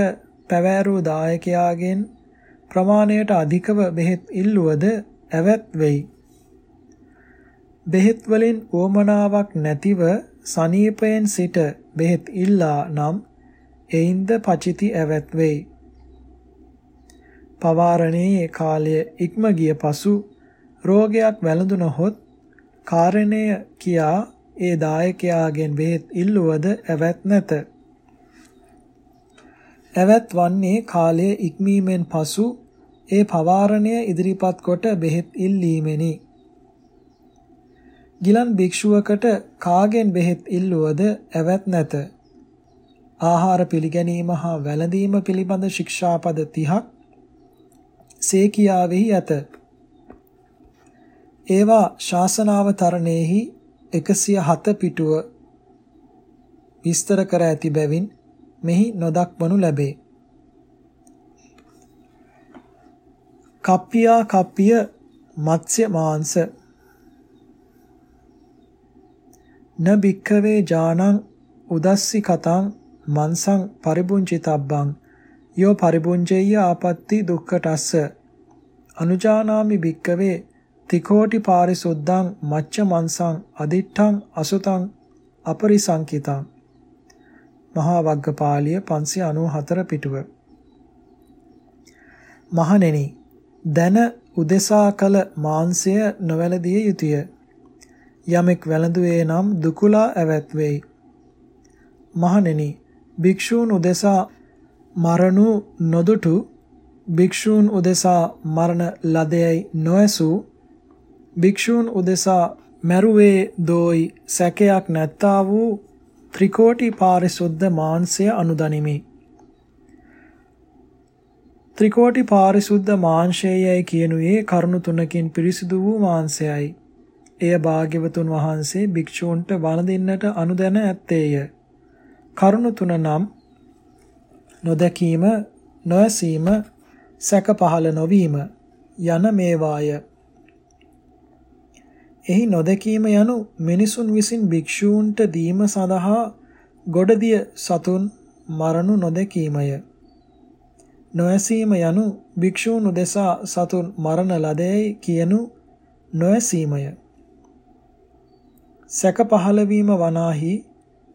පැවෑරූ දායකයාගෙන් ප්‍රමාණයට අධිකව බෙහෙත් ඉල්ලුවද ඇවැත් වෙයි. බෙහෙත් වලින් ඕමනාවක් නැතිව සනීපයෙන් සිට බෙහෙත් ඉල්ලා නම් එයින්ද පචිති ඇවැත් වෙයි. පවාරණයේ කාලය ඉක්ම ගිය පසු රෝගයක් වැළඳුනහොත් කාරණය කියා ඒ දායකයාගෙන් බෙහෙත් ඉල්ලුවද ඇවැත් නැත. ඇවැත් වන්නේ කාලය ඉක්මීමෙන් පසු ඒ පවාරණය ඉදිරිපත් කොට බෙහෙත් ඉල්ලීමෙනි. ගිලන් භික්ෂුවකට කාගෙන් බෙහෙත් ඉල්ලුවද ඇවැත් නැත. ආහාර පිළිගැනීම හා වැළඳීම පිළිබඳ ශික්ෂාපද 30ක් සේකියාවෙහි ඇත. ඒවා ශාසනාවතරණේහි 107 පිටුව විස්තර කර ඇති බැවින් මෙහි නොදක්වනු ලැබේ. කප්පියා කප්පිය මත්ස්‍ය මාංශ න භික්ඛවේ ජානං උදස්සි කතං මන්සං පරිබුංචිතබ්බං යෝ පරිබුංජෙය්‍ය ආපත්‍ති දුක්ඛටස්ස. අනුජානාමි භික්කවේ තිකෝටි පාරිසුද්ධං මච්ච මන්සං අදිඨං අසුතං අපරිසංකිතං. මහා වග්ගපාලිය 594 පිටුව. මහණෙනි දන උදෙසා කල මාංශය නොවැළදිය යුතුය. යමෙක් වැළඳුවේ නම් දුකුලා ඇවැත් වෙයි මහණෙනි භික්ෂූන් උදෙසා මරණු නොදුටු භික්ෂූන් උදෙසා මරණ ලදයයි නොඇසූ භික්ෂූන් උදෙසා මැරුවේ දෝයි සැකයක් නැත්තා වූ ත්‍රිකෝටි පාරිශුද්ධ මාංශය අනුදනිමි. ත්‍රිකෝටි පාරිශුද්ධ මාංශයයි කියනුවේ කරුණු තුනකින් පිරිසිදු වූ මාංශයයි. එය භාග්‍යවතුන් වහන්සේ භික්ෂූන්ට වළඳින්නට අනුදැන ඇත්තේය. කරුණු තුන නම් නොදැකීම නොඇසීම සැක පහළ නොවීම යන මේවාය. එහි නොදැකීම යනු මිනිසුන් විසින් භික්ෂූන්ට දීම සඳහා ගොඩදිය සතුන් මරණු නොදැකීමය. නොඇසීම යනු භික්ෂූන් උදෙසා සතුන් මරණ ලදැයි කියනු නොඇසීමය. සැක පහළවීම වනාහි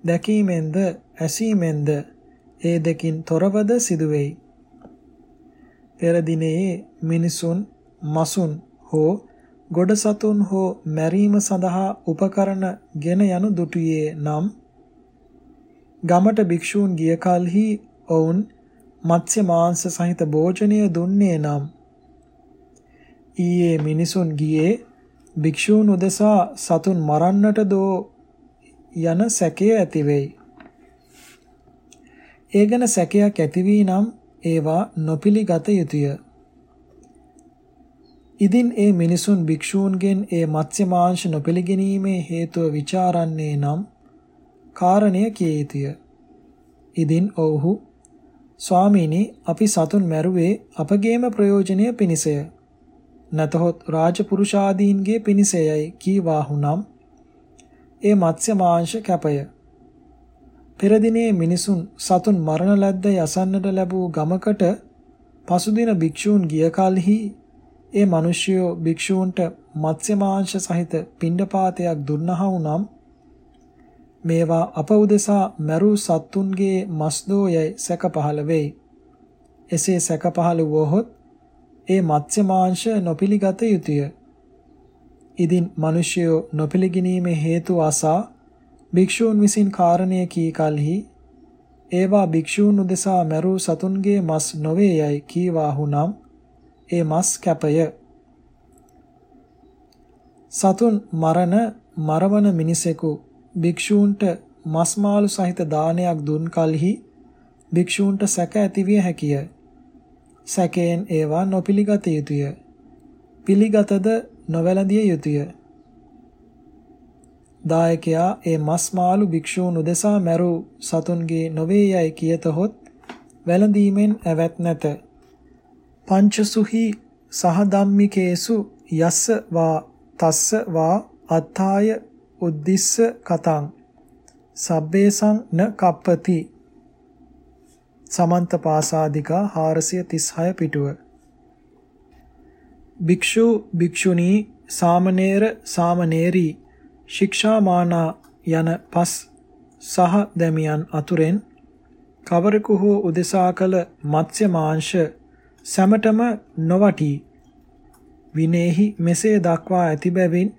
දැකීමෙන්ද ඇසීමෙන්ද ඒ දෙකින් තොරවද සිදුවෙයි. පෙර දිනේ මිනිසුන් මසුන් හෝ ගොඩ සතුන් හෝ මැරීම සඳහා උපකරණ ගෙන යනු දුටුයේ නම් ගමට භික්ෂූන් ගිය කලෙහි ඔවුන් මත්ස්‍ය මාංශ සහිත භෝජනය දුන්නේ නම් ඊයේ මිනිසුන් ගියේ භික්ෂූන් උදෙසා සතුන් මරන්නට දෝ යන සැකය ඇති වෙයි. ඒ ගැන සැකයක් ඇති වී නම් ඒවා නොපිළිගත යුතුය. ඉදින් ඒ මිනිසුන් භික්ෂූන්ගෙන් ඒ මත්ස්‍ය මාංශ නොපිළිගැනීමේ හේතුව ਵਿਚාරන්නේ නම් කාරණය කිය යුතුය. ඉදින් ඔව්හු ස්වාමීනි අපි සතුන් මැරුවේ අපගේම ප්‍රයෝජනය පිණිසය. නැතහොත් රාජපුරුෂාදීන්ගේ පිණිසයයි කීවාහුනම් ඒ මත්ස්‍ය මාංශ කැපය. පෙර දිනේ මිනිසුන් සතුන් මරණ ලද්ද යසන්නට ලැබූ ගමකට පසුදින භික්ෂූන් ගිය කලෙහි ඒ මිනිසයෝ භික්ෂූන්ට මත්ස්‍ය මාංශ සහිත පිණ්ඩපාතයක් දුන්නහා වුනම් මේවා අප උදෙසා මැරූ සත්තුන්ගේ මස්දෝ යයි සැක පහළ වෙයි. එසේ සැක පහළ වුවහොත් ඒ මත්ස්‍ය මාංශ නොපිළිගත යුතුය. ඉදින් මිනිසයෝ නොපිළිගැනීමේ හේතු අසා භික්ෂූන් විසින් කාරණය කී කලෙහි ඒවා භික්ෂූන් උදෙසා මැරූ සතුන්ගේ මස් නොවේ යයි කීවාහුනම් ඒ මස් කැපය. සතුන් මරණ මරවන මිනිසෙකු භික්ෂූන්ට මස් මාළු සහිත දානයක් දුන් කලෙහි භික්ෂූන්ට සැක ඇතිවිය හැකිය. සැකයෙන් ඒවා නොපිළිගත යුතුය. පිළිගතද නොවැළඳිය යුතුය. දායකයා ඒ මස් මාළු භික්ෂූන් උදෙසා මැරූ සතුන්ගේ නොවේ යයි කියතහොත් වැළඳීමෙන් ඇවත් නැත. පංචසුහි සහධම්මිකේසු යස්ස වා තස්ස වා අත්තාය උද්දිස්ස කතං සබ්බේසං න කප්පති සමන්ත පාසාදිකා 436 පිටුව. භික්ෂු භික්ෂුණී සාමණේර සාමණේරී ශික්ෂාමානා යන පස් සහ දැමියන් අතුරෙන් කවරෙකු හෝ උදෙසා කළ මත්ස්‍ය මාංශ සැමටම නොවටි. විනේහි මෙසේ දක්වා ඇති බැවින්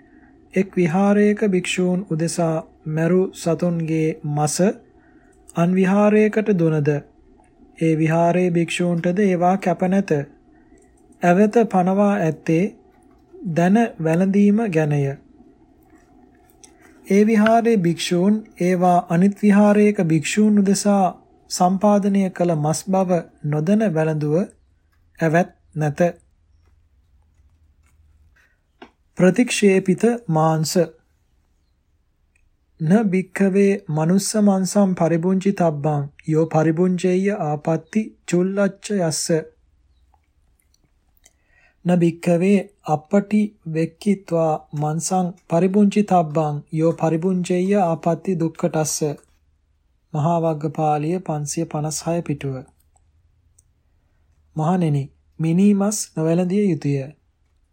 එක් විහාරයක භික්ෂූන් උදෙසා මැරු සතුන්ගේ මස අන් විහාරයකට දුනද ඒ විහාරයේ භික්ෂූන්ටද ඒවා කැප නැත. ඇවත පනවා ඇත්තේ දන වැළඳීම ගැනය. ඒ විහාරයේ භික්ෂූන් ඒවා අනිත් විහාරයක භික්ෂූන් උදෙසා සම්පාදනය කළ මස් බව නොදැන වැළඳුව ඇවත් නැත. ප්‍රතික්ෂේපිත මාංශ න භික්ඛවේ මනුස්ස මංසම් පරිබුංචි තබ්බං යෝ පරිබුංචේය ආපත්‍ති චුල්ලච්ච යස්ස. න භික්ඛවේ අපටි වෙක්කිත්වා මංසං පරිබුංචි තබ්බං යෝ පරිබුංචේය ආපත්‍ති දුක්ඛටස්ස. මහා වග්ගපාළිය 556 පිටුව. මහණෙනි මිනීමස් නොවැළඳිය යුතුය.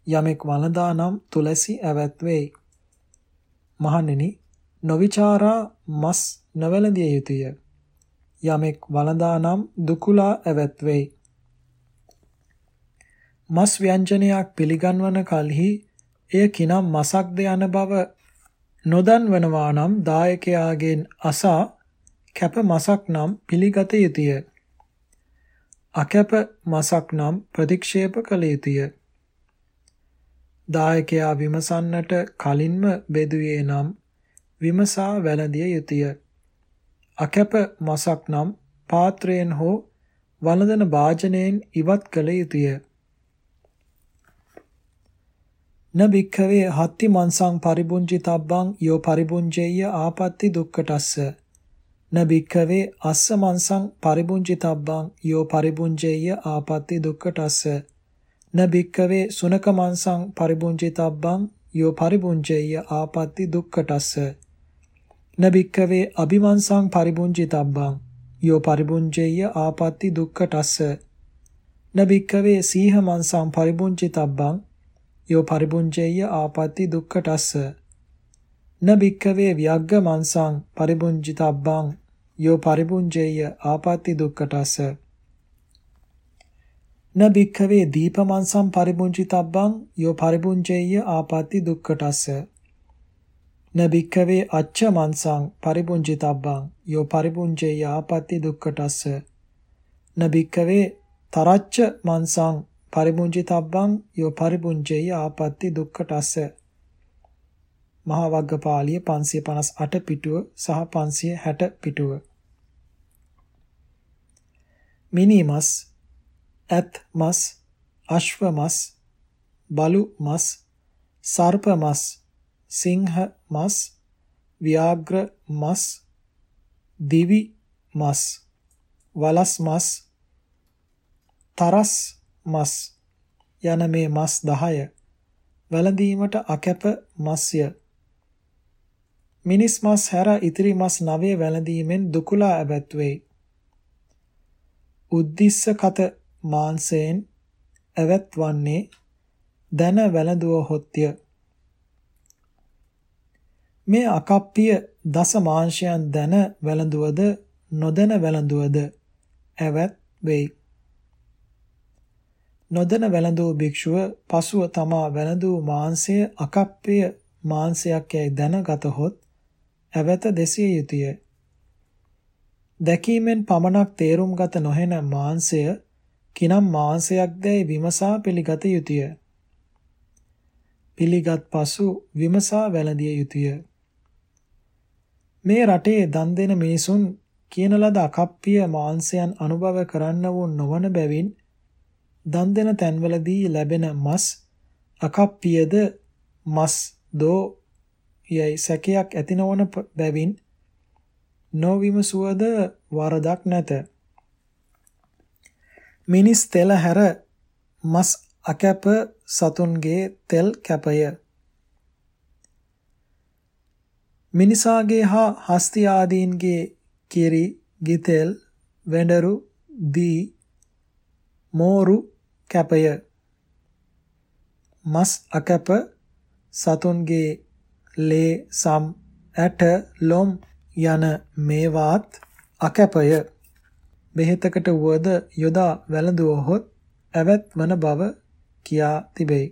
යමෙක් වළඳා නම් තුලසි ඇවැත් වෙයි මහණෙනි නොවිචාරා මස් නොවැළඳිය යුතුය. යමෙක් වළඳා නම් දුකුලා ඇවැත් වෙයි. මස් ව්‍යංජනයක් පිළිගන්වන කලෙහි එය කිනම් මසක්ද යන බව නොදන්වනවා නම් දායකයාගෙන් අසා කැප මසක් නම් පිළිගත යුතුය. අකැප මසක් නම් ප්‍රතික්ෂේප කළ යුතුය. දායකයා විමසන්නට කලින්ම බෙදුවේ නම් විමසා වැළඳිය යුතුය. අකැප මසක් නම් පාත්‍රයෙන් හෝ වළඳන භාජනයෙන් ඉවත් කළ යුතුය. න භික්ඛවේ හත්ති මන්සං පරිබුංජි තබ්බං යෝ පරිබුංජේය ආපත්‍ති දුක්ඛටස්ස න භික්ඛවේ අස්ස මන්සං පරිබුංජි තබ්බං යෝ පරිබුංජේය ආපත්‍ති දුක්ඛටස්ස න භික්ඛවේ සුනක මන්සං පරිබුංජි තබ්බං යෝ පරිබුංජේය ආපත්‍ති දුක්ඛටස්ස නබික්කවේ අபிමන්සං පරිබුංජිතබ්බං යෝ පරිබුංජේය ආපත්‍ති දුක්ඛටස්ස. නබික්කවේ සීහ මන්සං පරිබුංජිතබ්බං යෝ පරිබුංජේය ආපත්‍ති දුක්ඛටස්ස. නබික්කවේ ව්‍යග්ග මන්සං පරිබුංජිතබ්බං යෝ පරිබුංජේය ආපත්‍ති දුක්ඛටස්ස. නබික්කවේ දීපමන්සං පරිබුංජිතබ්බං යෝ පරිබුංජේය ආපත්‍ති දුක්ඛටස්ස. නබික්කවේ අච්ච මන්සං පරිපුංජිතබ්බං යෝ පරිපුංජේ යාපත්‍ති දුක්ඛටස්ස. නබික්කවේ තරච්ච මන්සං පරිපුංජිතබ්බං යෝ පරිපුංජේ යාපත්‍ති දුක්ඛටස්ස. මහා වග්ගපාළිය 558 පිටුව සහ 560 පිටුව. මිනිමස් ඇත් මස් අශ්ව මස් බලු මස් සර්ප මස් සිංහ මස් ව්‍යාග්‍ර මස් දිවි මස් වලස් මස් තරස් මස් යන මේ මස් 10 වැළඳීමට අකැප මස්ය මිනිස් මස් හැර ඉතිරි මස් නවය වැළඳීමෙන් දුකුලා ඇබැත් වෙයි. උද්දිස්ස කත මාංශයෙන් ඇවැත් වන්නේ දන වැළඳුවහොත්ය. මේ අකප්පිය දස මාංශයන් දන වැළඳුවද නොදන වැළඳුවද ඇවැත් වෙයි. නොදන වැළඳූ භික්ෂුව පසුව තමා වැළඳූ මාංශය අකප්පය මාංශයක් යයි දැනගතහොත් ඇවැත දෙසිය යුතුය. දැකීමෙන් පමණක් තේරුම්ගත නොහෙන මාංශය කිනම් මාංශයක්දැයි විමසා පිළිගත යුතුය. පිළිගත් පසු විමසා වැළඳිය යුතුය. මේ රටේ දන් දෙන මිනිසුන් කියන ලද අකප්පිය මාංශයන් අනුභව කරන්න වූ නොවන බැවින් දන් දෙන තැන්වලදී ලැබෙන මස් අකප්පියද මස් දෝ යයි සැකයක් ඇති නොවන බැවින් නොවිමසුවද වරදක් නැත. මිනිස් තෙල හැර මස් අකැප සතුන්ගේ තෙල් කැපය. මිනිසාගේ හා හස්ති ආදීන්ගේ කිරි, ගිතෙල්, වෙඬරු, දී, මෝරු කැපය. මස් අකැප සතුන්ගේ ලේ, සම්, ඇට, ලොම් යන මේවාත් අකැපය. බෙහෙතකට වුවද යොදා වැළඳුවහොත් ඇවැත් වන බව කියා තිබේ.